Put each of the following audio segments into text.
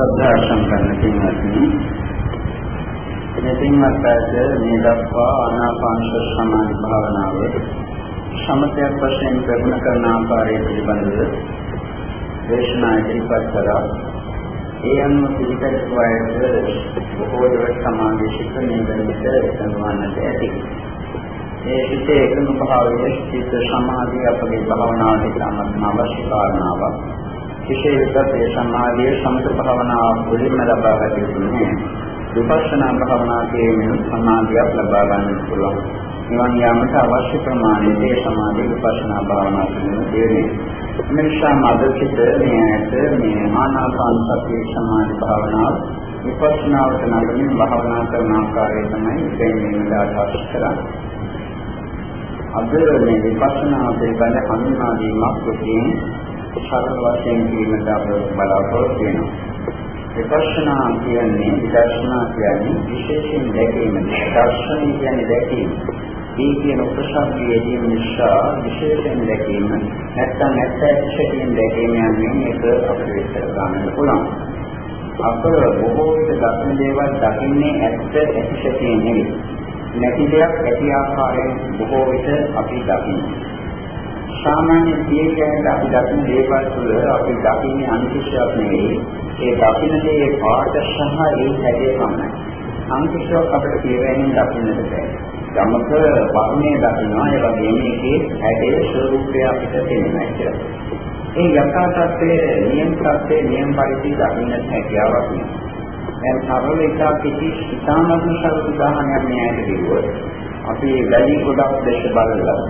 ශ්‍රද්ධා සම්පන්න පින්වත්නි මෙතින්වත් මේ දක්වා ආනාපාන සමාධි භාවනාව සමතයක් වශයෙන් ප්‍රගුණ කරන ආකාරය පිළිබඳව දේශනා ඉදිරිපත් කළා. ඒ අනුව පිළිපැද වයස බොහෝ දවස් සමාධි ශික්ෂණය වෙනවිට සම්වන්නට ඇති. ඒ හිතේ එකම භාවයේ චිත්ත සමාධිය අපගේ භාවනාවට ඉතාමත් අවශ්‍ය කාරණාවක්. විශේෂයෙන්ම මේ සමාධිය සමත භාවනාව මුලින්ම ලබා ගත යුතු නැහැ. විපස්සනා භාවනා කියන සමාධියක් ලබා ගන්න පුළුවන්. නිවන් යාමට අවශ්‍ය ප්‍රමාණයට ඒ සමාධි විපස්සනා භාවනා කියන දෙන්නේ. මෙනිසා මාදසිත මෙයට මේ ආනාපාන සති සමාධි භාවනාව විපස්සනාවට නගමින් භාවනා කරන ආකාරය තමයි දෙන්නේ අදහස් කරන්නේ. අද මේ විපස්සනා පිළිබඳ හඳුනා දීමක් තුළින් සරල වශයෙන් කියන්නට අප බලාපොරොත්තු වෙනවා. විපස්සනා කියන්නේ විදර්ශනා කියන්නේ විශේෂයෙන් දැකීම. දර්ශනය කියන්නේ දැකීම. මේ කියන උපසම්පියදී නිසා විශේෂයෙන් දැකීම නැත්නම් ඇත්ත ඇත්තටම දැකීම යන්නේ මේක අපිට විස්තර කරන්න පුළුවන්. අප බොහෝ විට දකින දේවල් දකින්නේ ඇත්ත ඇත්තටම නෙවෙයි. නැති දෙයක් ඇති ආකාරයෙන් බොහෝ විට අපි දකිනවා. සාමාන්‍ය ජීවිතයට අපි දකින දේවල් තුළ අපි දකින්නේ අනිත්‍යයක් නෙවෙයි. ඒ දකින දේ පාට සහ ඒ හැඩය පමණයි. අනිත්‍යයක් අපිට කියවෙනින් දකින්නට බැහැ. ගමක වර්ණය දකිනවා ඒ වගේම ඒකේ හැඩයේ ස්වરૂපය අපිට තේරෙනවා කියලා. ඒ යථා තත්ත්වයේ නියම තත්ත්වයේ නියම පරිදි දකින්නට හැකියාවක් නෑ. දැන් සරල එකක් කිසි ඉතාමත්ම සරල උදාහරණයක් මේ ඇයිද කිව්වොත් අපි වැඩි කොටක් දැක බලලා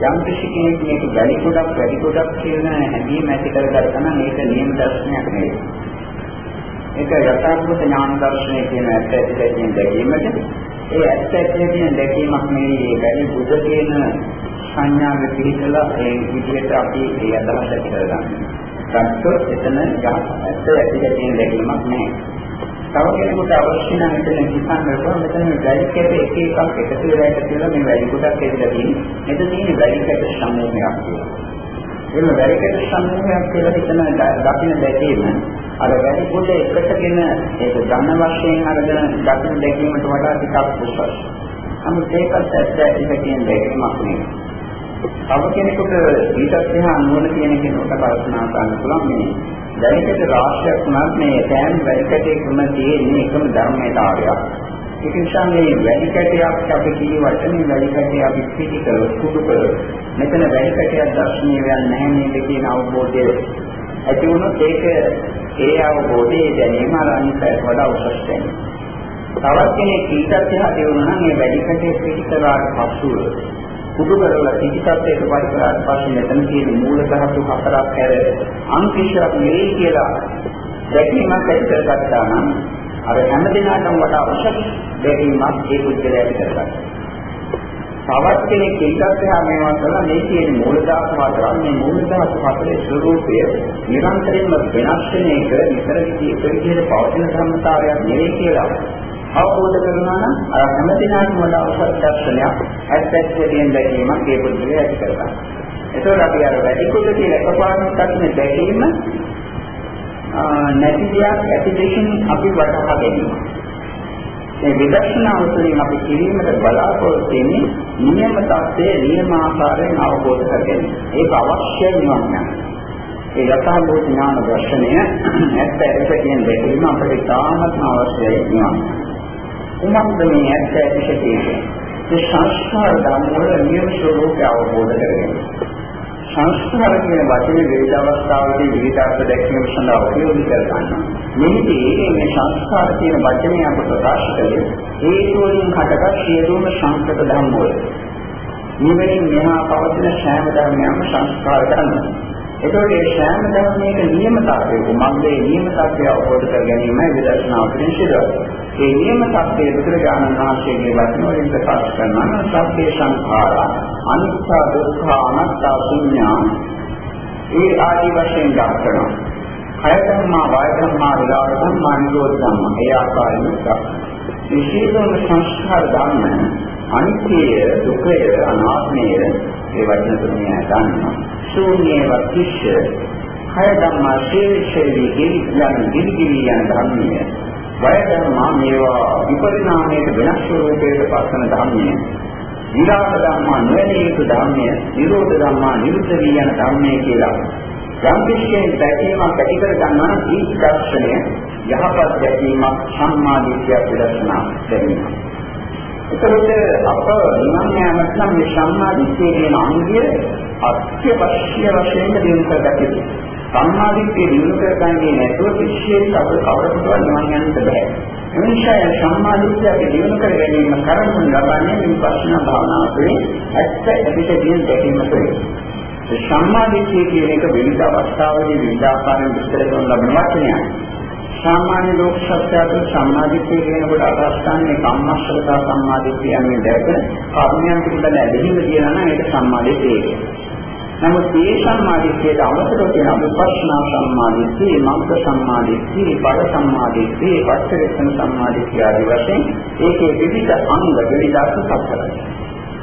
යම් කිසි කෙනෙක් මේක වැඩි කොටක් වැඩි කොටක් කියන හැඟීම ඇති කරගත්තා නම් ඒක නියම දර්ශනයක් නෙවෙයි. ඒක යථාර්ථ ඥාන දර්ශනය කියන ඇත්ත ඇති කියන දැකීමට ඒ ඇත්ත ඇති කියන දැකීමක් නෙවෙයි ඒ වැඩි බුද්ධ කියන සංඥාව පිළිකලා ඒ විදිහට අපි ඒ අදහස ඇති කරගන්නවා. ගත්තොත් එතන ඇත්ත ඇති කියන දැකීමක් නැහැ. තව කෙනෙකුට අවශ්‍ය නම් මෙතන හිතන්න පුළුවන් මෙතන වැඩි කැට එක එකක් එකතු වෙලා එකතු වෙලා මේ වැඩි කොටක් ඇදලා තියෙන්නේ. මෙතන තියෙන වැඩි කැට සමූහයක් කියලා. එන්න වැඩි කැට සමූහයක් කියලා හිතන දකින්න දැකීම අර වැඩි කොට එකටගෙන ඒක ධන වශයෙන් අරගෙන දකින්න දැකීමට වඩා ටිකක් උසස්. නමුත් ඒකත් ඇත්ත ඒක කියන දැකීමක් නෙවෙයි. තව කෙනෙකුට ඊටත් එහා නුවණ තියෙන කෙනෙකුට කල්පනා කරන්න පුළුවන් මේ වැලිකට රාශියක් වුණත් මේ සෑම වැලිකටයකම තියෙන එකම ධර්මතාවයක්. ඒක නිසා මේ වැලිකටයක් අපි කියවට මේ වැලිකටය අපි පිටි කරලා කුඩු කරලා මෙතන වැලිකටයක් දර්ශනීය වෙන්නේ නැහැ නේද කියන අවබෝධය ඇති වුණොත් ඒක ඒ අවබෝධයේ දැනීම අර අනිත් වඩා උසස් වෙනවා. තවත් කෙනෙක් ඊටත් එහා දෙවුණා නම් මේ වැලිකටේ පිටි කරාට පසුව කුඩු කරලා පිටිපස්සේට පරිසරාට පස්සේ මෙතන තියෙන මූල ධාතු හතරක් හැර අන්තිශයක් නෙවෙයි කියලා දැකීමක් ඇති කරගත්තා නම් අර හැම දිනකටම වඩා අවශ්‍ය දැකීමක් ඒ පුද්ගලයාට කරගන්නවා. තවත් කෙනෙක් ඊටත් එහා මේවා කරලා මේ කියන මූල ධාතු හතරක් මේ මූල ධාතු හතරේ ස්වરૂපය නිරන්තරයෙන්ම වෙනස් වෙන එක නිතර විදිහට පවතින ධර්මතාවයක් නෙවෙයි කියලා අවබෝධ කරනවා නම් අර හැම දිනකටම වඩා උසස් දර්ශනයක් ඇත්ත ඇත්තටම දැකීමක් ඒ පුද්ගලයා ඇති කරගන්නවා. ඒතකොට අපි අර වැඩි කොට කියන එකපාරට දකින්න දැකීම නැති දෙයක් ඇති දෙකින් අපි වටහා ගැනීම. මේ විදර්ශනාව තුළින් අපි කිරීමට බලාපොරොත්තු වෙන්නේ නියම தත්ත්වයේ නියම ආකාරයෙන් අවබෝධ කර ගැනීම. ඒක අවශ්‍ය නිවන්නක්. ඒ යථාභූත ඥාන දර්ශනය ඇත්ත ඇත්ත කියන දෙකම අපිට ඉතාමත් අවශ්‍යයි නිවන්න. කුමක්ද මේ ඇත්ත ඇති කියන්නේ? ඒ සංස්කාර ධර්ම වල නියම ස්වરૂපය අවබෝධ කරගන්න. සංස්කාර කියන වචනේ විවිධ අවස්ථාවලදී විවිධ අර්ථ දැක්වීම සඳහා උපයෝගී කර ගන්නවා. මෙහිදී මේ සංස්කාර කියන වචනේ අප ප්‍රකාශ කළේ හේතු වලින් හටගත් සියලුම සංස්කෘත ධර්ම වල. නිවෙනින් මෙහා පවතින සෑම ධර්මයක්ම සංස්කාර ධර්ම. එතකොට මේ සෑම ධර්මයක නියම tattve කුමක්ද? මේ නියම tattve අවබෝධ කර ගැනීමයි විදර්ශනා උපදින සිදුවන්නේ. මේ නියම tattve බුදුරජාණන් වහන්සේගේ වචන වලින් ප්‍රකාශ කරනවා සත්‍ය සංඛාර අනිත්‍ය දුක්ඛ අනාත්ම ශුන්‍යා ඒ ආදි වශයෙන් දක්වනවා. කය ධර්මා වාය ධර්මා විලාස ධර්මා නිරෝධ ධර්මා ඒ ආකාරයෙන් දක්වනවා. විශේෂම සංස්කාර ධර්ම අනිත්‍යය දුකය අනාත්මය ඒ වචන තුනේ දන්නවා. ශූන්‍ය වතිෂ්‍ය කය ධම්මා ශේෂේවි ගෙවි යන ගිලිගිලි යන ධර්මය වය ධර්මා මේවා විපරිණාමයට වෙනස් ස්වරූපයකට පස්සන ධර්මය විරාග ධර්මා නොවැළී යුතු ධර්මය නිරෝධ ධර්මා නිරුද්ධ වී යන ධර්මය කියලා යම් කිසියෙක් දැකීමක් ඇති කර ගන්නවා නම් ඒ දර්ශනය යහපත් දැකීමක් සම්මාදිට්ඨිය විදර්ශනා දැකීම. එතකොට අප නිවන් යාමත් නම් මේ සම්මාදිට්ඨිය කියන අංගය අත්‍යවශ්‍ය වශයෙන් දිනු කරගත යුතුයි. සම්මාදිට්ඨිය දිනු කරගන්නේ නැතුව කිසියෙක් අප කවරකටවත් නිවන් යන්නට බෑ. එනිසා සම්මාදිට්ඨිය අපි දිනු කර ගැනීම කරමු ලබන්නේ මේ ප්‍රශ්න භාවනාව තුළින් ඇත්ත ඇතිට දින දැකීම තුළින්. සම්මාදිට්ඨිය කියන එක විවිධ අවස්ථාවලදී විවිධ ආකාරයෙන් විස්තර කරන ලබන වචනයක්. සාමාන්‍ය ලෝක සත්‍යයට සම්මාදිට්ඨිය කියනකොට අදහස් ගන්න කම්මස්සලතා සම්මාදිට්ඨිය යන්නේ දැකන කර්මයන් පිළිබඳ ඇදහිල්ල කියනවා නම් ඒක සම්මාදිට්ඨිය. නමුත් මේ සම්මාදිට්ඨියට අමතරව තියෙන විපස්සනා සම්මාදිට්ඨිය, මග්ග සම්මාදිට්ඨිය, බල සම්මාදිට්ඨිය, වච්චරේසන සම්මාදිට්ඨිය ආදී වශයෙන් ඒකේ විවිධ අංග විවිධ අර්ථ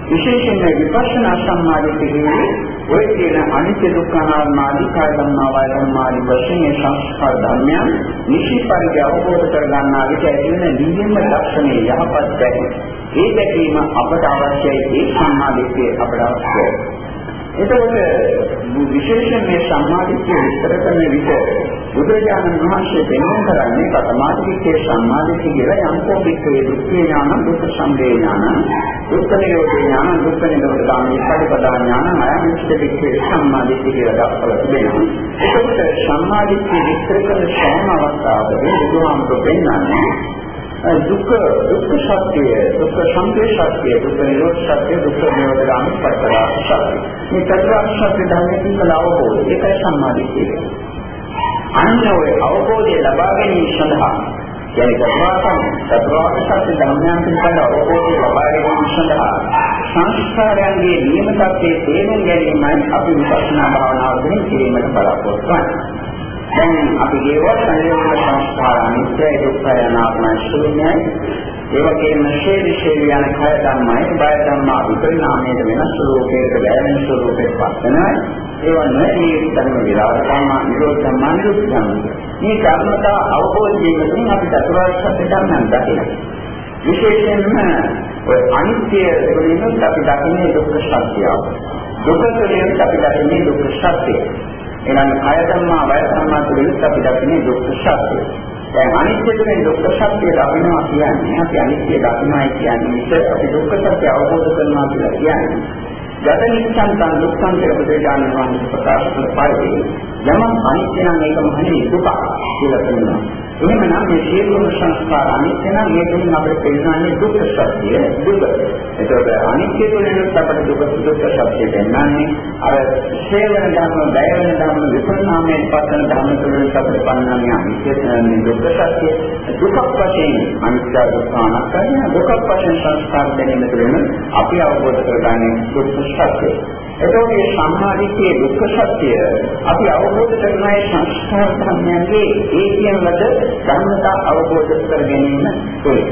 විශේෂයෙන්ම විපස්සනා සම්මාදිට්ඨිය කියන්නේ ඔය කියන අනිත්‍ය දුක්ඛ අනාත්ම ආදී කාය ධර්මා වාය ධර්මා ආදී වශයෙන් මේ සංස්කාර ධර්මයන් නිසි පරිදි අවබෝධ කර ගන්නා විට ඇති වෙන නියම ලක්ෂණේ යහපත් දැකීම. ඒ දැකීම අපට අවශ්‍යයි ඒ සම්මාදිට්ඨිය අපට අවශ්‍යයි. එතකොට විශේෂයෙන් මේ සම්මාදිට්ඨිය විස්තර කරන විට බුදුරජාණන් වහන්සේ දෙන්නම් කරන්නේ පතමාදිට්ඨිය සම්මාදිට්ඨිය කියලා යම්කෝ වික්‍රේ දුක්ඛ ඥාන දුක්ඛ සම්දේ ඥාන දුක්ඛ නිරෝධ ඥාන දුක්ඛ නිරෝධ ගාමී පටිපදා ඥාන අයමිච්ඡ වික්‍රේ සම්මාදිට්ඨිය කියලා දක්වලා තිබෙනවා. එතකොට සම්මාදිට්ඨිය විස්තර කරන සෑම අවස්ථාවකදී බුදුහාමුදුරුවෝ පෙන්වන්නේ දුක්ඛ දුක්ඛ සත්‍ය දුක්ඛ සංකේ සත්‍ය දුක්ඛ නිරෝධ සත්‍ය දුක්ඛ නිරෝධ ගාමී පරිපදාස සත්‍ය මේ චතුරාර්ය සත්‍ය ධර්මයෙන් කල අවබෝධය ඒකයි සම්මාදිට්ඨිය. අන්න ඔය අවබෝධය ලබා ගැනීම සඳහා යනි චතුරාර්ය චතුරාර්ය සත්‍ය ධර්මයන් පිළිබඳ අවබෝධය ලබා ගැනීම සඳහා සංස්කාරයන්ගේ නියම තත්ත්වයේ තේරුම් ගැනීමයි අපි විපස්සනා භාවනාව තුළින් කිරීමට බලාපොරොත්තු වෙන්නේ. දැන් අපි කියවොත් සංයෝග සංස්කාර අනිත්‍යයි දුක්ඛයි අනාත්මයි ශූන්‍යයි. ඒ වගේම ශේරි ශේරි යන කය ධර්මයි බය ධර්මා විපරිණාමයට වෙනස් ස්වરૂපයකට වැයෙන ස්වરૂපයකට පස්සනයි ඒවා නැති ධර්ම විලාස ධර්ම නිරෝධ ධර්ම නිරුද්ධ ධර්ම මේ කර්මතා අවබෝධ වීමෙන් අපි චතුරාර්ය සත්‍ය ධර්මයන් දකිනවා. විශේෂයෙන්ම ඔය අනිත්‍ය වලින් අපි දකින්නේ දුක්ඛ සත්‍යය. දුක තුළින් අපි දකින්නේ දුක්ඛ සත්‍යය. එහෙනම් කය ධර්මා වය ධර්මා තුළින් අපි දකින්නේ දුක්ඛ සත්‍යය. දැන් අනිත්‍ය තුළින් දුක්ඛ සත්‍යය දකින්නවා කියන්නේ අපි අනිත්‍ය දකින්නයි කියන්නේ අපි දුක්ඛ සත්‍ය අවබෝධ කරනවා කියලා කියන්නේ. යත නිච්ඡන් තන් දුක්ඛං කියලා බුදුරජාණන් වහන්සේ ප්‍රකාශ කළ පරිදි යමක් අනිත්‍ය නම් ඒකම හරි දුක කියලා කියනවා. එහෙමනම් මේ සියලුම සංස්කාර අනිත්‍ය නම් මේ තුලින් අපිට පෙන්වන්නේ දුක්ඛ සත්‍ය දුක. එතකොට අනිත්‍ය තුලින් අපිට දුක දුක්ඛ සත්‍ය පෙන්වන්නේ අර ශේවන ධර්ම, බයවන ධර්ම, විපරිණාමයෙන් පස්සන ධර්ම තුලින් අපිට පන්නන්නේ අනිත්‍ය දුක්ඛ සත්‍ය. දුක වශයෙන් අනිත්‍ය දුක්ඛ අනාත්මය දුක වශයෙන් සංස්කාර දැනීම තුළින් අපි අවබෝධ කරගන්නේ දුක්ඛ සත්‍ය. එතකොට මේ සම්මාදිට්ඨියේ දුක්ඛ සත්‍ය අපි අවබෝධ කරගන්නේ සංස්කාර ධර්මයන්ගේ ඒ කියන ලද ධර්මතා අවබෝධ කර ගැනීම තුළින්.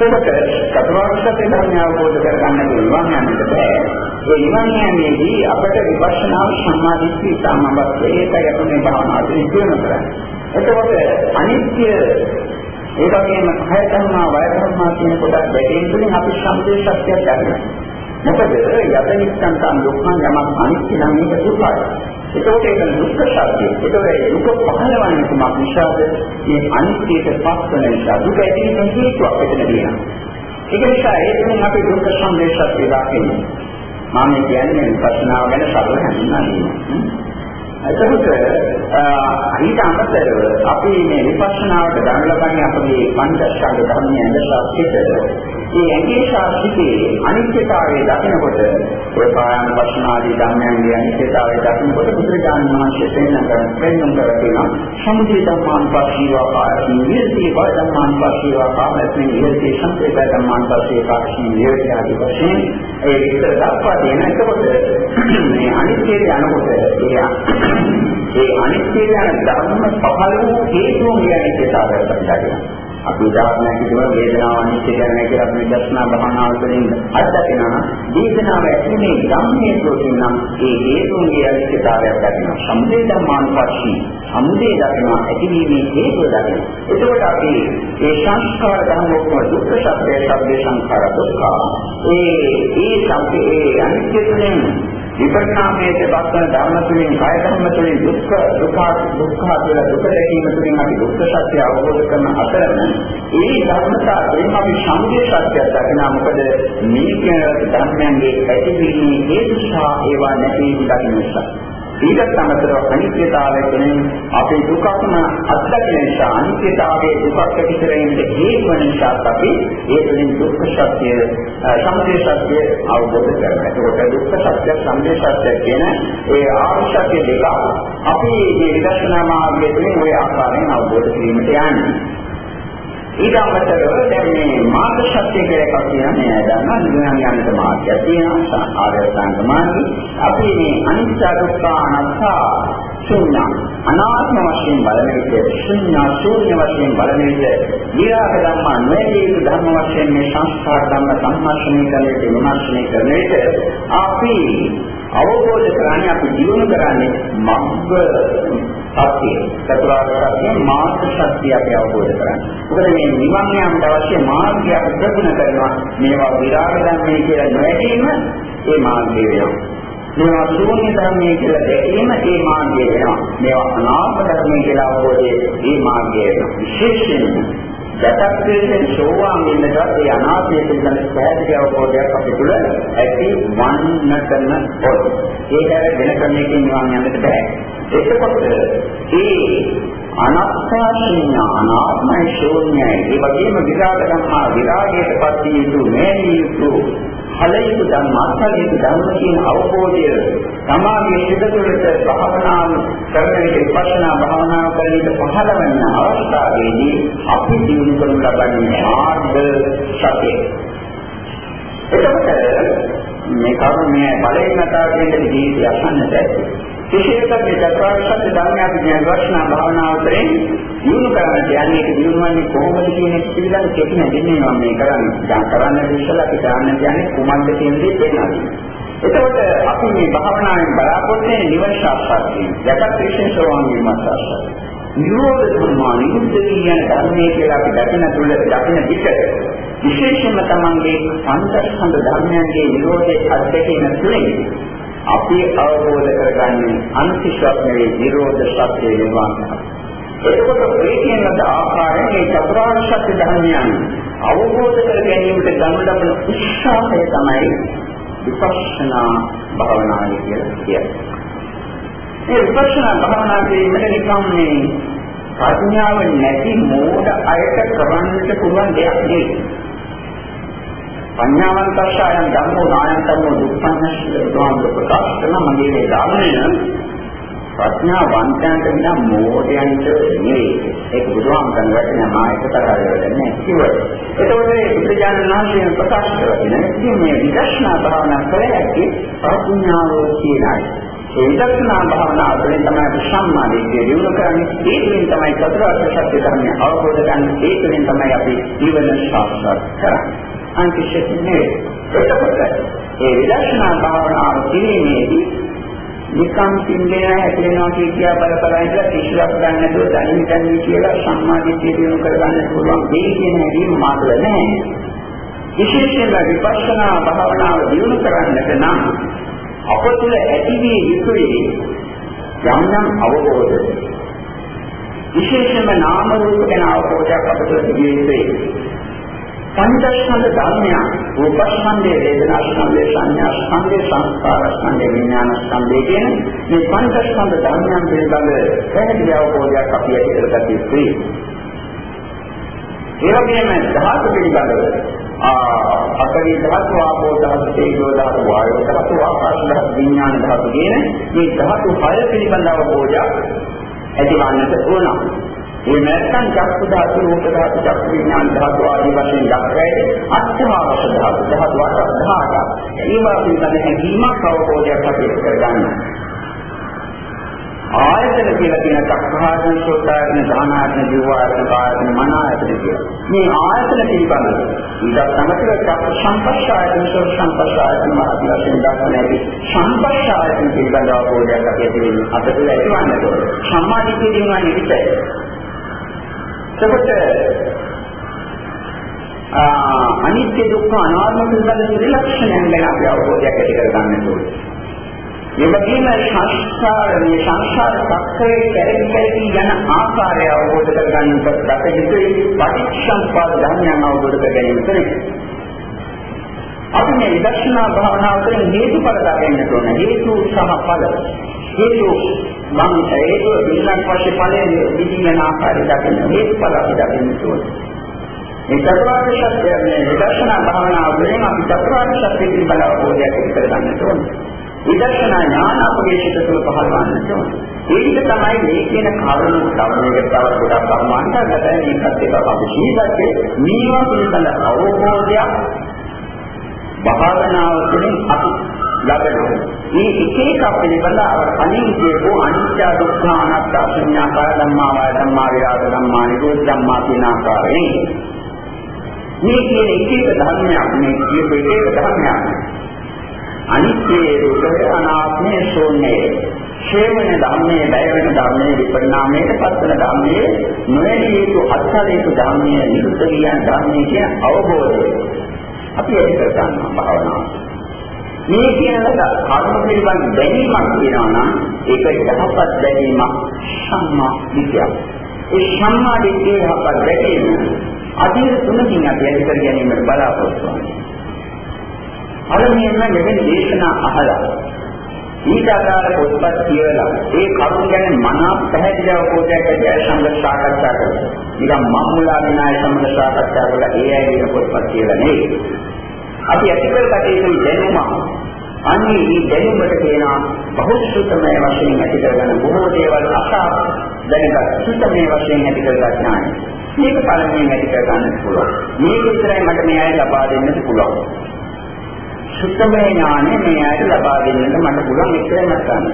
ඒකට චතුරාර්ය සත්‍ය ධර්මය අවබෝධ කරගන්න පුළුවන් යන්නට බෑ. ඒ නිවන් යන්නේදී අපට විපස්සනා සම්මාදිට්ඨිය සම්බන්ධ ඒකයි අපි මේ භාවනාවේ දිනු කරන්නේ. එතකොට අනිත්‍ය ඒ වගේම කය ධර්මා වය ධර්මා කියන කොටස් දෙකෙන් තුලින් අපි සම්පේ සත්‍යයක් ගන්නවා. මොකද යතනිස්සං තන් දුක්ඛං යමක් අනිත්‍ය නම් මේක දුකයි. එතකොට ඒක දුක්ඛ සත්‍යය. ඒතකොට දුක පහළවන්නේ කුමක් නිසාද? මේ අනිත්‍යයට පස්වන නිසා. දුක ඇති වෙන හේතුවක් එතන තියෙනවා. ඒක නිසා ඒ තුලින් අපි දුක්ඛ සම්දේශය දකින්නේ. මම කියන්නේ විපස්සනාව ගැන සරල හඳුන්වන්නේ. එතකොට ඊට අමතරව අපි මේ විපස්සනාවට ගන්න ලබන්නේ අපේ පංචස්කන්ධ ධර්මයන් දැක්කෙත් මේ ඇඟේ ශාස්ත්‍රයේ අනිත්‍යතාවය දකිනකොට ඔය පායන වස්නාදී ධර්මයන්ගේ අනිත්‍යතාවය දකිනකොට බුදුරජාණන් වහන්සේ පෙන්වන පෙන්වන කරේන සමුදය ධර්මානුපස්සීවා කායී නිර්දී බය ධර්මානුපස්සීවා කාමයෙන් නිර්දී සංකේත ධර්මානුපස්සීවා කායී නිර්දී ආදී වශයෙන් ඒ විතර දක්වා දෙන එතකොට මේ අනිත්‍යය යනකොට ඒ ඒ අනිත්‍ය යන ධර්ම පහළ වූ හේතුන් කියන්නේ ඒකාගත කරගන්නවා. අපි උදාහරණයක් විදිහට වේදනාව අනිත්‍ය කරනවා කියලා අපි දර්ශනා භාවනාව තුළින් අත්දකිනවා. වේදනාව ඇතිනේ ධම්මයේ ප්‍රෝතින් නම් ඒ හේතුන්ගේ අනිත්‍යතාවයක් දකිනවා. සම්දේ ධර්මානුපස්සී සම්දේ දකිනවා ඇතිවීමේ හේතුව දකිනවා. එතකොට අපි ඒ සංස්කාර ධර්ම ඔක්කොම දුක්ඛ සත්‍ය සබ්බේ සංඛාර දුක්ඛ. ඒ ඒ සම්පේ ඒ අනිත්‍ය තුළින් විපරිණාමයේ දක්වන ධර්ම තුළින් කාය ධර්ම තුළින් දුක්ඛ දුක්ඛ දුක්ඛ කියලා දුක දැකීම තුළින් අපි දුක්ඛ සත්‍ය අවබෝධ කරන අතරම ඒ ධර්මතා තුළින් අපි සමුදය සත්‍ය දකිනා මොකද මේ කියන ධර්මයන්ගේ ඇතිවීමේ හේතු සහ ඒවා නැති වීම දකින්න නිසා ඊටත් අමතරව අනිත්‍යතාවය තුළින් අපේ දුකක්ම අත්දකින නිසා අනිත්‍යතාවයේ දුකක් ඇති කරගන්න හේතු වන නිසා අපි ඒ තුළින් දුක්ඛ සත්‍ය සමුදය සත්‍ය අවබෝධ කරගන්නවා. ඒකට දුක්ඛ සත්‍ය සමුදය සත්‍ය කියන ඒ ආශ්‍රය දෙක අපි මේ විදර්ශනා මාර්ගයේ තුළින් ওই ආකාරයෙන් අවබෝධ කිරීමට යන්නේ. ඊට අමතරව දැන් මේ මාර්ග සත්‍ය කියලා එකක් තියෙනවා. මේ අය දන්නා නිවන යන්නට මාර්ගයක් තියෙනවා. ආර්ය අෂ්ටාංග මාර්ගය අපි මේ අනිත්‍ය දුක්ඛ අනාත්ම ශුන්‍ය අනාත්ම වශයෙන් බලන විට ශුන්‍ය ශූන්‍ය වශයෙන් බලන විට විරාග ධර්ම නොයේ ධර්ම වශයෙන් මේ සංස්කාර ධර්ම සම්මාසනය කරන්නේ විමර්ශනය කරන විට අපි අවබෝධ කරන්නේ අපි ජීවන කරන්නේ මග්ග සත්‍ය චතුරාර්ය සත්‍ය මාර්ග සත්‍ය අපි අවබෝධ කරගන්න. මොකද මේ නිවන් යාමට අවශ්‍ය මාර්ගය අපි ප්‍රගුණ කරනවා. මේවා විරාග ධර්මයේ කියලා නොවැදීම ඒ මාර්ගය වෙනවා. මේවා ශූන්‍ය ධර්මයේ කියලා දැකීම ඒ මාර්ගය වෙනවා. මේවා අනාත්ම ධර්මයේ කියලා අවබෝධය ඒ මාර්ගය වෙනවා. විශේෂයෙන්ම යටත්යෙන් සෝවාන් වෙන්නට ඒ අනාත්මය පිළිබඳ පැහැදිලි අවබෝධයක් අපේ තුළ ඇති වන්නටම ඕන. ඒක වෙන ක්‍රමයකින් නිවන් යන්නට බෑ. එතකොට ඒ අනාත්මශීන අනාත්මයි ශූන්‍යයි ඒ වගේම විරාග ධර්මා විරාගයටපත් වී යුතු නැණී යුතු හලිත ධර්ම අත්හලිත ධර්ම කියන අවබෝධය සමාගයේ සිදුතුලට භාවනාව කරන විට විපස්සනා භාවනාව කරන විට පහළවන අවස්ථාවේදී අපි දිනු කරනු ලබන්නේ ආර්ධ සතිය. එතකොට මේ කර්මයේ බලයෙන් කතා කියන ජීවිතය අසන්නට ඇති. විශේෂයෙන් මේ චතුරාර්ය සත්‍ය ධර්මය අපි ඥාන දර්ශනා භාවනාව කරේ දිනු කරන්න යන්නේ ඒක දිනුවන්නේ කොහොමද කියන එක පිළිබඳ කෙටි නැදෙන්නේ මම මේ කරන්නේ. දැන් කරන්න ඉස්සෙල්ලා අපි කරන්න යන්නේ කුමක්ද කියන දේ තේරෙනවා. එතකොට අපි මේ භාවනාවෙන් බලාපොරොත්තු වෙන නිවන සාක්ෂාත් වීම. යටත් විශේෂෝවන් වීමත් සාක්ෂාත්. නිරෝධ ධර්මා නිරුද්ධ කියන ධර්මයේ කියලා අපි දකින තුල දකින විට විශේෂයෙන්ම තමන්ගේ පංචස්කන්ධ ධර්මයන්ගේ නිරෝධයේ අත්දැකීම තුළින් අපි අවබෝධ කරගන්නේ අන්තිශක් නෙවෙයි නිරෝධ සත්‍ය නිවන්. එතකොට මේ කියන ආකාරයෙන් මේ චතුරාර්ය සත්‍ය ධර්මයන් අවබෝධ කර ගැනීමට ගන්න ලබන උත්සාහය තමයි විපස්සනා භාවනාව කියලා කියන්නේ. මේ විපස්සනා භාවනා කිරීමට නිකම් මේ ප්‍රඥාව නැති මෝඩ අයට කරන්නට පුළුවන් දෙයක් නෙවෙයි. පඤ්ඤාවන්තස්සයන් ධම්මෝ නායන්තමෝ දුක්ඛන්නස්සෝම ප්‍රකාශ කරන මගේ මේ ධර්මය ප්‍රඥාවන්තයන්ට විනා මෝඩයන්ට නෙවෙයි. ඒක බුදුහාම කරන්නේ මා එක තරහවලන්නේ කිව්වා එතකොට මේ බුදුජානක නාමයෙන් ප්‍රකාශ කරන්නේ මේ විදර්ශනා භාවනා කරලා ප්‍රඥාව කියනයි ඒ විදර්ශනා භාවනාව තුළින් තමයි සම්මාදිට්ඨිය දිනු කරන්නේ. ඒ තුළින් තමයි චතුරාර්ය සත්‍ය ධර්මය අවබෝධ කරන්නේ ඒ තුළින් තමයි අපි ජීවන සාක්ෂාත් කරන්නේ. අන්තිශේෂ නෙවෙයි. එතකොට ඒ විදර්ශනා භාවනාව කිරීමේදී නිකම් පින්ගෙන හැදෙනවා කියලා බල බල ඉඳලා කිසිවක් ගන්න නැතුව තනින් තනින් කියලා සම්මාදිට්ඨිය දිනු කරගන්න පුළුවන්. මේ කියන හැදීම මාතල නැහැ. විශේෂයෙන්ම විපස්සනා භාවනාව දිනු කරන්නට නම් අප තුළ ඇතිවිය යුතුයි යම් යම් අවබෝධය. විශේෂයෙන්ම නාම රූප ගැන අවබෝධයක් අප තුළ තිබිය යුතුයි. පංචස්කන්ධ ධර්මයන් රූපස්කන්ධය වේදනාස්කන්ධය සංඥාස්කන්ධය සංස්කාරස්කන්ධය විඥානස්කන්ධය කියන මේ පංචස්කන්ධ ධර්මයන් පිළිබඳ පැහැදිලි අවබෝධයක් අපි ඇති කරගත යුතුයි. ඒ වගේම ධාතු පිළිබඳව අපේ ධාතු ආපෝ ධාතු තේජෝ ධාතු වායෝ ධාතු ආකාශ ධාතු විඥාන ධාතු කියන මේ ධාතු හය පිළිබඳ අවබෝධයක් ඇතිවන්නට ඕන. ඒ නැත්නම් චක්කු ධාතු, රූප ධාතු, චක්කු විඥාන ධාතු ආදී වශයෙන් දක්වන්නේ අත්‍යවශ්‍ය ධාතු, ධාතු වට ධාත. ඒවා පිළිබඳ හැඟීමක් අවබෝධයක් ඇති කරගන්න. ආයතන කියලා කියන කක්ඛායතන සෝතායතන ධානායතන ජීවායතන කායතන මනායතන කියලා. මේ ආයතන පිළිබඳව ඊට සමතර චක්ක සම්පස්සායතන සෝ සම්පස්සායතන මහත්ලා සින්දාසනයි සම්පස්සායතන පිළිබඳව අවබෝධයක් අපිට තියෙන අපිට ඇතිවන්නට ඕන. සම්මාදිට්ඨිය දිනවන්නේ විතරයි. එතකොට අනිත්‍ය දුක්ඛ අනාත්ම පිළිබඳ ත්‍රිලක්ෂණයන් ගැන අපි අවබෝධයක් ඇති කර ගන්න ඕනේ. එවැගේම සංස්කාර මේ සංස්කාර චක්‍රයේ කැරකි කැරකි යන ආකාරය අවබෝධ කර ගැනීමට දත යුතුයි පටිච්චසමුප්පාද ධර්මයන් අවබෝධ කර ගැනීම තුළින්. අපි මේ විදර්ශනා භාවනාව තුළින් හේතුඵල දකින්නට ඕන හේතු සහ ඵල. හේතු මම හේතු විඥාන පස්සේ ඵලයේ විදින ආකාරය දකින්න හේතුඵල අපි දකින්න ඕනේ. මේ චතුරාර්ය සත්‍ය මේ විදර්ශනා භාවනාව තුළින් අපි චතුරාර්ය සත්‍ය පිළිබඳව අවබෝධයක් ඇති කර ගන්නට ඕනේ. විදර්ශනා ඥාන අපගේ සිත තුළ පහළවන්නට ඕන. ඒක තමයි මේ කියන කරුණු ධර්මයකට තව ගොඩක් සම්මානකට මේකත් එක අපි ජීවිතේ මේවා පිළිබඳ අවබෝධයක් භාවනාව තුළින් අපි ලබනවා. මේ එක එක පිළිබඳ කලින් කියපු අනිත්‍ය දුක්ඛ අනාත්ම සංඥා කාය ධම්මා වාය ධම්මා විරාග ධම්මා නිරෝධ ධම්මා කියන ආකාරයෙන් මේ කියන එක එක ධර්මයක් මේ කියපු එක එක ධර්මයක් අනිත්‍යයේ දුක අනාත්මයේ ශූන්‍යය. ශේවන ධර්මයේ බය වෙන ධර්මයේ විපරිණාමයට පත්වන ධර්මයේ නොයලී යුතු අත්හරිත ධර්මයේ නිරුද්ධ කියන ධර්මයේ කියන අවබෝධය. අපි ඒක කර ගන්නවා භාවනාව. මේ කියන කර්ම පිළිබඳ දැනීමක් කියනවා නම් ඒක යහපත් දැනීමක් සම්මා විද්‍යාව. ඒ සම්මා විද්‍යාව යහපත් දැනීම අධීර තුනකින් අපි ඇති කර ගැනීමට බලාපොරොත්තු වෙනවා. පළමුවෙන්ම මෙවැනි දේශනා අහලා ඊට අදාළ පොත්පත් කියවලා ඒ කරුණ ගැන මනාව පැහැදිලි අවබෝධයක් ඇති සංගත සාකච්ඡා කරනවා. නිකම් මම්මුලා විනාය සම්බන්ධ සාකච්ඡා කරලා ඒ අය කියන පොත්පත් කියලා නෙවෙයි. අපි ඇතිකල් කටයුතු දැනුම අන්නේ මේ දැනුමට කියනවා බහුසුතමය වශයෙන් ඇති කරගන්න බොහෝ දේවල් අසා දැනගත් සුතමේ වශයෙන් ඇති කරගත් ඥානය. මේක පළමුවෙන් ඇති කරගන්න පුළුවන්. මේක විතරයි මට මේ අය ලබා දෙන්නත් පුළුවන්. සුත්තමේ ඥානය මේ ඇයට ලබා දෙන්නට මට පුළුවන් ඉස්සරහ මට ගන්න.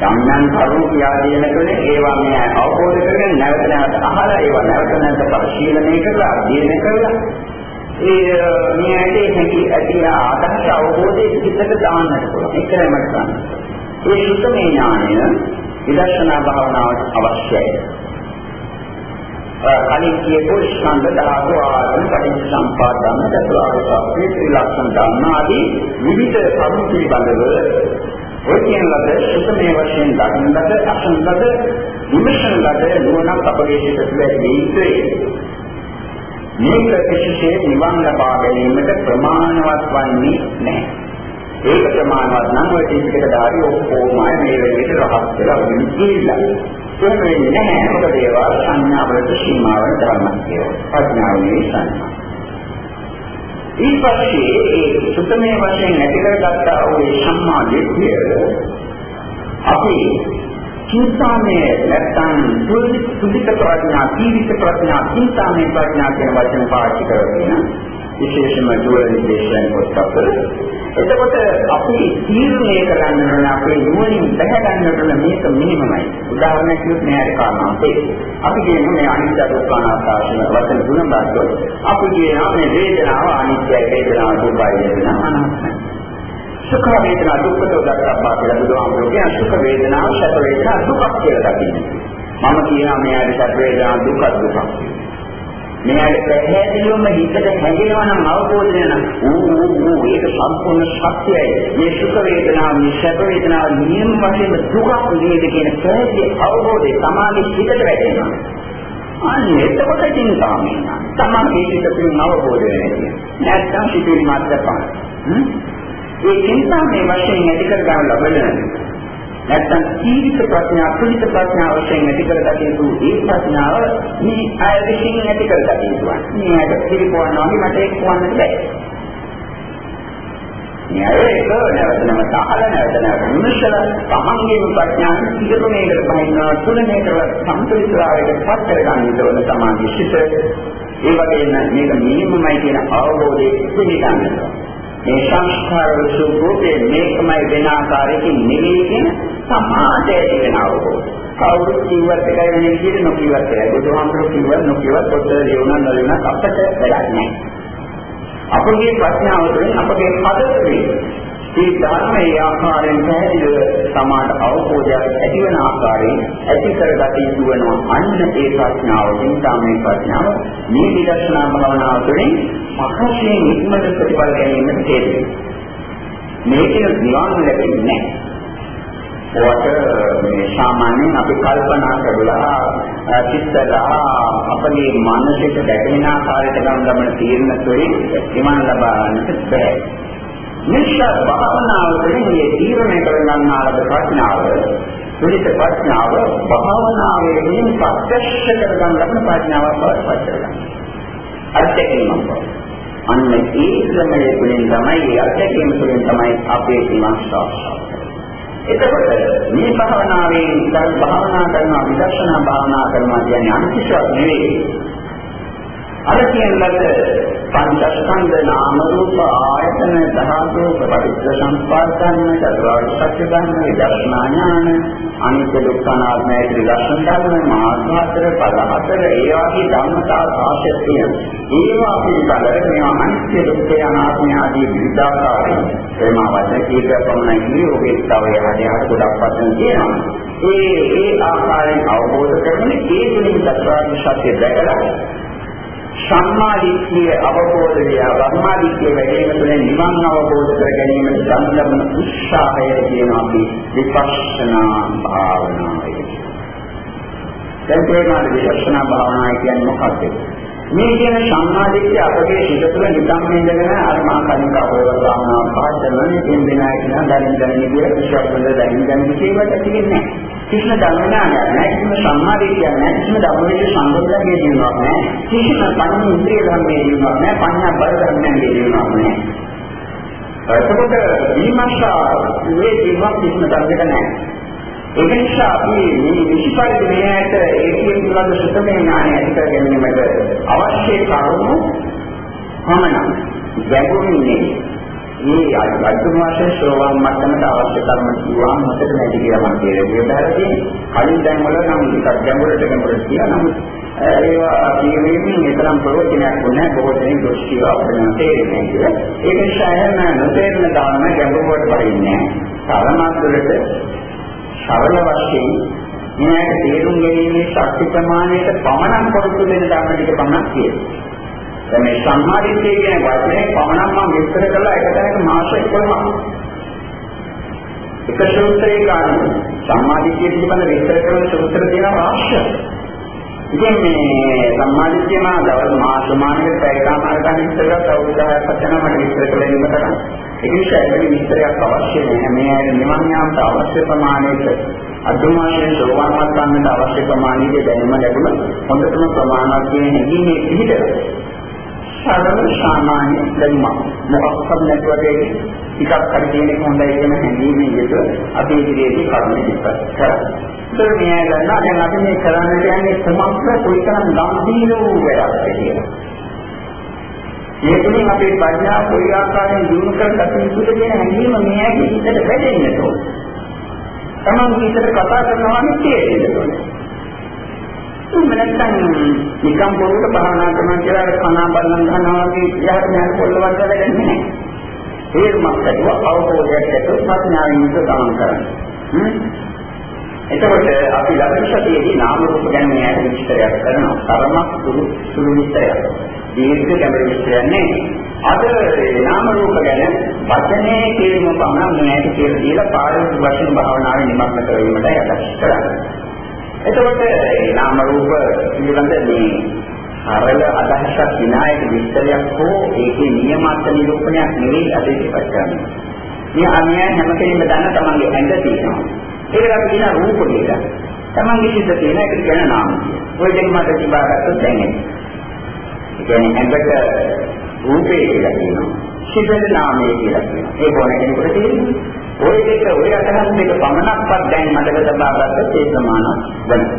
සම්යන් කරුණු කියා දෙනකොට ඒවා මේ අවබෝධ කරගෙන නැවත නැවත අහලා ඒවා නැවත නැවත පරිශීලනය කරලා අධ්‍යයනය කරලා ඒ මේ ඇයිට හැකි ඇති අදහස අවබෝධයේ පිටට දාන්නට පුළුවන්. ඉස්සරහ මට ගන්න. ඒ සුත්තමේ ඥානය විදර්ශනා භාවනාවට අවශ්‍යයි. කලින් කියපු ස්කන්ධ ධාතු ආයතන පටිච්ච සම්පදාන චතුරාර්ය සත්‍ය ත්‍රිලක්ෂණ ධර්ම ආදී විවිධ කරුණු පිළිබඳව ඔය කියන ලද සුතමේ වශයෙන් දකින්නද අසන්නද විමසන ලද නුවණක් අපගේ සිත තුළ ඇති මේක කිසිසේත් නිවන් ලබා ගැනීමට ප්‍රමාණවත් වන්නේ නැහැ. ඒක ප්‍රමාණවත් නම් ඔය ටික දාරි ඔක්කොම මේ වෙලෙට රහත් වෙලා ඉන්නේ එහෙම වෙන්නේ නැහැ. මොකද ඒවා සංඥාවලට සීමාවන් ධර්මයක් කියලා. ප්‍රඥාවේ සංඥා. ඊට පස්සේ ඒ සුතමේ වශයෙන් ඇති කරගත්තා වූ සම්මා දිට්ඨිය අපි චින්තාමේ නැත්නම් සුද්ධිත ප්‍රඥා, ජීවිත ප්‍රඥා, චින්තාමේ ප්‍රඥා කියන වචන පාවිච්චි කරගෙන විශේෂම දුර නිදේශයන් පොත්පත්වල එතකොට අපි තීරණය කරන්න ඕන අපේ නුවණින් දැක ගන්නට ඕන මේක මෙහෙමයි. උදාහරණයක් කිව්වොත් මෙයාට කාරණාවක් අපි කියමු මේ අනිත්‍ය දුක්ඛ අනාත්ම වශයෙන් තුන බද්දොත් අපි කියනවා මේ වේදනාව අනිත්‍යයි වේදනාව දුකයි වේදනාව අනාත්මයි. සුඛ වේදනා දුක්ඛ දක්වා කියලා බුදුහාමුදුරුවෝ කියන සුඛ වේදනාව සැප වේදනා දුකක් කියලා දකින්න. මම කියනවා මෙයාට සැප වේදනා දුක දුකක්. මෙයාට පැහැදිලිවම හිතට හැඟෙනවා නම් අවබෝධ වෙනවා. ඌ ඌ ඒක සම්පූර්ණ සත්‍යයි. මේ සුඛ වේදනාව, මේ සැප වේදනාව නියම වශයෙන් දුකක් නේද කියන පැහැදිලි අවබෝධය සමාධි හිතට වැටෙනවා. අන්න එතකොට චින්තාමය. තමයි හිතට පිළිම අවබෝධ වෙන්නේ. නැත්නම් සිතුවිලි මාත්‍ර පාන. ඒ චින්තාමය වශයෙන් ඇති කර ගන්න ලබන නැත්නම් ජීවිත ප්‍රඥා කුලිත ප්‍රඥා වශයෙන් ඇති කරගත යුතු ඒ ප්‍රඥාව මේ අය විසින් ඇති කරගත යුතුයි. මේ අයට පිළිපොවනවා මට ඒක වන්නට බැහැ. මේ ඒක නැවත නැවත අහලා නැවත නැවත විමසලා තමන්ගේම ප්‍රඥාව පිළිගමනයකට පහිනවා තුනේකට සම්පූර්ණතාවයකට පත් කරගන්න ඕන සමාධි සිත. ඒ වගේම මේක මිනිමමයි කියන අවබෝධය පිළිගන්නවා. මේ සංස්කාර රූපේ මේකමයි වෙන ආකාරයකින් නෙවෙයි කියන සමාජයේ තියෙන අවබෝධය. කවුරුත් කිව්වත් එකයි වෙන විදිහට නොකියවත් එකයි. බුදුහාමුදුරුවෝ කිව්වත් නොකියවත් පොත ලියුණා නලියුණා අපට වැඩක් නැහැ. අපගේ ප්‍රඥාව තුළින් අපගේ පදතුලින් මේ ධර්මයේ ආකාරයෙන් පැහැදිලිව සමාන අවබෝධයක් ඇතිවන ආකාරයෙන් ඇති කරගත යුතු වෙනවා. අන්න ඒ ප්‍රඥාව, චින්තාමය ප්‍රඥාව මේ විදර්ශනා භාවනාව තුළින් මහත්යෙන් ඉක්මනට ප්‍රතිඵල ගැනීමට හේතු වෙනවා. මේකේ නිවන් ලැබෙන්නේ නැහැ. ඒවට මේ සාමාන්‍යයෙන් අපි කල්පනා කරලා චිත්තලා අපගේ මානසික දැකෙන ආකාරයට ගන්න ගමන තීරණ තුළින් ඉමන් ලබා ගන්නට බැහැ. නිශ්චය භාවනාවකින් මේ තීරණය කර ගන්නාලද ප්‍රඥාව පිළිත ප්‍රඥාව භාවනාවේදී ප්‍රත්‍යක්ෂ කර ගන්න ලබන ප්‍රඥාවක් බවට පත් කරගන්නවා. අත්‍යකීමක් බව. අන්න ඒ ක්‍රමයේ තුලින් තමයි අත්‍යකීම තුලින් තමයි අපේ ඉමන් සාක්ෂාත් එතකොට මේ භාවනාවෙන් භාවනා කරනවා විදර්ශනා භාවනා කරනවා කියන්නේ අනිත්‍යයක් නෙවෙයි. අර කියන ලද පංචස්කන්ධ නාම රූප ආයතන ධාතු පටිච්ච සම්පදාන චතුරාර්ය සත්‍ය ධර්ම විදර්ශනා ඥාන අනිත්‍ය දුක්ඛ අනාත්ම ත්‍රිලක්ෂණ ධර්ම මාර්ගාතර පද හතර ඒ වගේ ධර්මතා ආශ්‍රය තියෙනවා ඒවා පිළිබඳව මේවා අනිත්‍ය දුක්ඛ අනාත්ම ආදී විවිධාකාරයෙන් ඒමා වචන කීපයක් පමණයි කියන්නේ ඔබේ තව යහට ගොඩක් වචන තියෙනවා ඒ ඒ ආකාරයෙන් අවබෝධ කරගෙන ඒ තුලින් චතුරාර්ය සත්‍ය දැකලා සම්මා දිට්ඨිය අවබෝධය බ්‍රහ්මා දිට්ඨිය වැඩිම තුළින් නිවන් අවබෝධ කර ගැනීමට සම්ලබන උත්සාහය කියන අපි විපස්සනා භාවනාවයි. දැන් ප්‍රේමාද විපස්සනා භාවනාව කියන්නේ මොකක්ද? මේ කියන සම්මාදිට්ඨිය අපගේ හිත තුළ නිකම්ම ඉඳගෙන අර මා කලින් කවදාවත් භාවනාව පහත් කරනවා කියන දෙනා කියන දැනින් දැනින් කියන කිසිවක් වල දැනින් දැනින් කියවට තිබෙන්නේ නැහැ. කිසිම ධර්මඥානයක් නැහැ. කිසිම සම්මාදිට්ඨියක් නැහැ. කිසිම ධර්මයේ සංගතයේ දිනුවක් නැහැ. කිසිම පඤ්ඤා ඉන්ද්‍රිය ධර්මයේ දිනුවක් නැහැ. පඤ්ඤා බල ධර්මයේ දිනුවක් නැහැ. එතකොට විමර්ශා මේ දිනුවක් කිසිම ධර්මයක නැහැ. ඒක නිසා අපි මේ විශේෂයෙන් මෙයට ඒකේ පිළිබඳ සුතමේ ඥානය ඇති කර ගැනීමට අවශ්‍ය කරුණු පමණක් ගැඹුරින් මේ අල්පම වශයෙන් සෝවාන් මට්ටමට අවශ්‍ය කර්ම කිව්වම මොකද නැති කියලා මම කියනවා. කලින් දැන් වල නම් ටිකක් ගැඹුරට ගැඹුරට කියලා නම් ඒවා කියවෙමින් ඒතරම් ප්‍රයෝජනයක් වුණා බොහෝ දෙනෙක් දොස් කියලා අපිට තේරෙන්නේ කියලා. ඒක නිසා එහෙම නොතේරෙන දාන ගැඹුරට පරින්නේ නැහැ. තරමක් සරල වශයෙන් මෙයාට තේරුම් ගැනීමේ ශක්ති ප්‍රමාණයට පමණක් පොරොත්තු දෙන ධර්ම ටික පමණක් කියනවා. දැන් මේ සම්මාදිට්ඨිය කියන වචනේ පමණක් මම විස්තර කළා එක තැනක මාස 11ක්. එක සූත්‍රයේ කාරණා සම්මාදිට්ඨිය පිළිබඳ විස්තර කරන සූත්‍ර තියෙනවා රාශියක්. ඉතින් මේ සම්මාදිට්ඨිය මා දවස් මාස මානකට පැයකමාර ගන්න විස්තර කරලා අවුරුද්දක් පස්සෙන් මට විස්තර කළ ඉන්න තරම් ඒක නිසා එවැනි විස්තරයක් අවශ්‍ය නැහැ. මේ ඇයි නිවන් යාමට අවශ්‍ය ප්‍රමාණයට අදුමාශයෙන් සෝවාන් මට්ටමට අවශ්‍ය ප්‍රමාණයට දැනුම ලැබුණ හොඳටම ප්‍රමාණවත් කියන හැඟීමේ පිළිදෙල. සාමාන්‍ය සාමාන්‍ය දැනුම මොකක්වත් නැතුවට ටිකක් හරි කෙනෙක් හොඳයි කියන හැඟීමේ යෙද අපි ඉදිරියේදී කරුණ ඉස්පත් කරා. ඒක මේ ගන්නවා දැන් අපි මේ කරන්නට යන්නේ කුමක්ද කොයිතරම් ගම්භීර වූ වැඩක්ද කියලා. ඒ තුළින් අපේ ප්‍රඥාව කොයි ආකාරයෙන් දිනු කරගත යුතුද කියන හැඟීම මෙයාගේ හිතට වැටෙන්නට ඕන. Taman හිතට කතා කරනවා නම් තේරෙන්න ඕන. එහෙම නැත්නම් නිකම් පොරොට භාවනා කරනවා කියලා කනා බලන් ගන්නවා වගේ යහට යන පොළවක් වැඩන්නේ නැහැ. තේරුමක් ඇතුව අවබෝධයක් ඇතුව ප්‍රඥාවෙන් යුතුව ගමන් කරන්නේ. එතකොට අපි ලබන සතියේදී නාම රූප ගැන මෙයාට විස්තරයක් කරනවා. තරමක් සුළු සුළු විස්තරයක්. දීර්ඝ ගැඹුරු විස්තරයක් නෙවෙයි. අද නාම රූප ගැන වචනේ කියනම පමණ මෙයාට කියලා දීලා පාරිශු වශයෙන් භාවනාවේ නිමග්න කරවීමට යටත් කරන්නේ. එතකොට මේ නාම රූප පිළිබඳ මේ සරල අදහසක් විනායක විස්තරයක් හෝ ඒකේ නියමත් නිරූපණයක් නෙවෙයි අද ඉතිපත් කරන්නේ. මේ අන්‍යයන් හැම කෙනෙක්ම දන්න තමන්ගේ ඇඟ තියෙනවා. ඒකට අපි කියන රූප කියලා. තමන්ගේ සිද්ද තියෙන එක කියන නාම. ඔය දෙක මත තිබාගත්තොත් දැනෙන්නේ. ඒ කියන්නේ ඇඟට රූපේ කියලා කියනවා. සිද්ද නාමය කියලා කියනවා. ඒ කොන කෙනෙකුට තේරෙන්නේ. ඔය දෙක ඔය අදහස් දෙක පමණක්වත් දැන් මතක තබාගත්තොත් ඒ ප්‍රමාණවත් වෙනවා.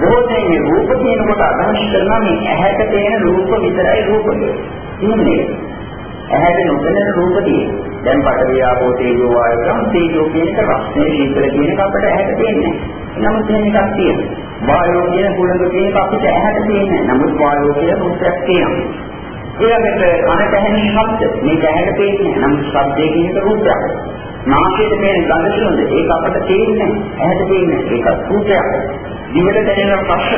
බොහෝසේ මේ රූප කියනකොට අදහස් කරනවා මේ ඇහැට පේන රූප විතරයි රූපද. ඉන්නේ. ඇහැට නොපෙනෙන රූප තියෙනවා. දැන් පඨවි ආපෝ තේජෝ වායු ගම් තේජෝ කියන එක රස්නේ සීතල කියන එක අපිට ඇහැට පේන්නේ නැහැ. නමුත් එහෙම එකක් තියෙනවා. වායෝ කියන කුලඟ කියන එක අපිට ඇහැට පේන්නේ නැහැ. නමුත් වායෝ කියන රූපයක් තියෙනවා. ඊළඟට කනට ඇහෙන ශබ්ද මේක ඇහැට පේන්නේ නැහැ. නමුත් ශබ්දයේ කියන එක රූපයක්. නාසයට පේන ගඳ සුවඳ ඒක අපිට තේින්නේ ඇහැට පේන්නේ ඒක රූපයක්. දිවට දැනෙන රස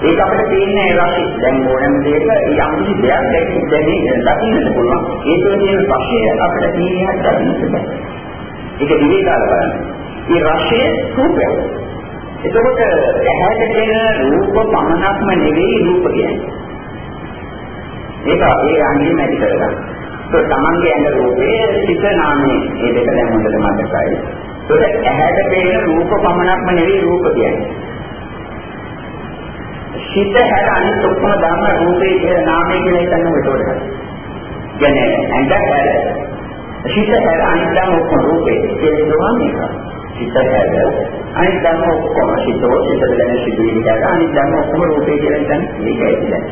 ඒක අපිට තේින්නේ රසය. දැන් ඕනෑම දෙයක යම් කිසි දෙයක් දැකි දැනි දකින්නට පුළුවන්. ඒකේ තියෙන රසය අපිට තේින්නට ගන්නට බෑ. ඒක දිවේ දාලා බලන්න. මේ රසය රූපයක්. එතකොට ඇහැට පේන රූප පමණක්ම නෙවෙයි රූප කියන්නේ. ඒක ඒ අංගෙම ඇති කරගන්න. ඒ තමන්ගේ ඇඟ රූපේ සිත නාමයේ මේ දෙක දැන් හොඳට මතකයි. ඒක ඇහැට පේන රූප පමණක්ම නෙවෙයි රූප කියන්නේ. සිත හැර අනිත් ඔක්කොම ධර්ම රූපේ කියන නාමයේ කියලා හිතන්න ඕකට. කියන්නේ ඇඟ හැර සිත හැර අනිත් ධර්ම ඔක්කොම රූපේ කියනවා මේක. සිත හැර අනිත් ධර්ම ඔක්කොම සිතෝ සිතට දැනෙන සිදුවීම් හැර අනිත් ධර්ම ඔක්කොම රූපේ කියලා හිතන්නේ මේකයි කියන්නේ.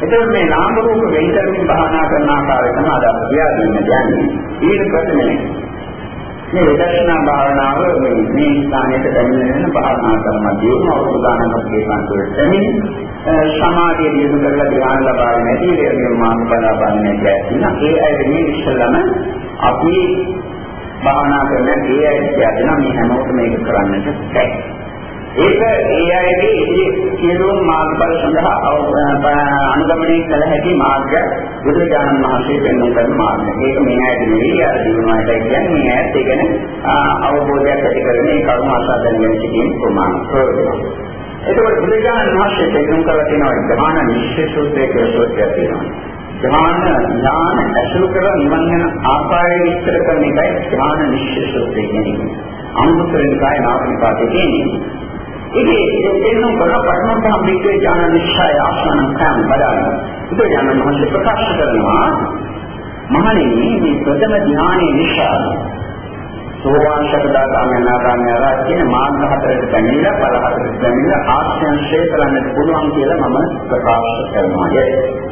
එතකොට මේ නාම රූප වෙන් කරමින් භාවනා කරන ආකාරය තමයි අද අපි කියලා දෙන්නේ. ඊට පස්සේ මේ විදර්ශනා භාවනාව මේ මේ ස්ථානයට දැනෙන භාවනා කරන දියුණුව අවුදානමත් කේන්ද්‍රයට දෙමින් සමාධිය දියුණු කරලා ධ්‍යාන ලබාගෙන නැති මේ මාර්ගඵල ලබන්නේ නැහැ. ඒ අය මේ ඉස්සලම අපි භාවනා කරන ඒ අය කියන මේ හැමෝටම මේක කරන්නට බැහැ. ඒක ඒ අයගේ ඉදිරි සියලුම මාර්ගඵල සඳහා අනුගමනය කළ හැකි මාර්ගය බුදුරජාණන් වහන්සේ පෙන්වන කරන මාර්ගය. ඒක මේ ඇයිද නෙවෙයි අර දිනුවාට කියන්නේ මේ ඇත්ත ඒ කියන්නේ අවබෝධයක් ඇති කරගෙන ඒ කර්ම ආසාදන ගැන සිටින ප්‍රමාණ ප්‍රයෝජන. එතකොට බුදුරජාණන් වහන්සේ පෙන්වන කරලා තියෙනවා ධ්‍යාන නිශ්චේෂෝත්‍රය කියලා සෝත්‍යයක් තියෙනවා. ධ්‍යාන ඥාන ඇසුරු කර නිවන් යන ආකාරය විස්තර කරන එකයි ධ්‍යාන නිශ්චේෂෝත්‍රය කියන්නේ. අනුතරනිකාය නාමනිපාතේ කියන්නේ. ඉතින් එතන කරන පරමතම විද්‍යා ඥාන නිශ්චය ආසන කම් බලන්න. ඒක යන මහත් ප්‍රකාශ කරනවා මහණෙනි මේ ප්‍රථම ඥානයේ නිශ්චය සෝවාන් සකදාගාමී අනාගාමී ආරා කියන මාර්ග හතරට පැමිණිලා ඵල හතරට පැමිණිලා ආශ්‍රයන්ශේ කරන්නට පුළුවන් කියලා මම ප්‍රකාශ කරනවා.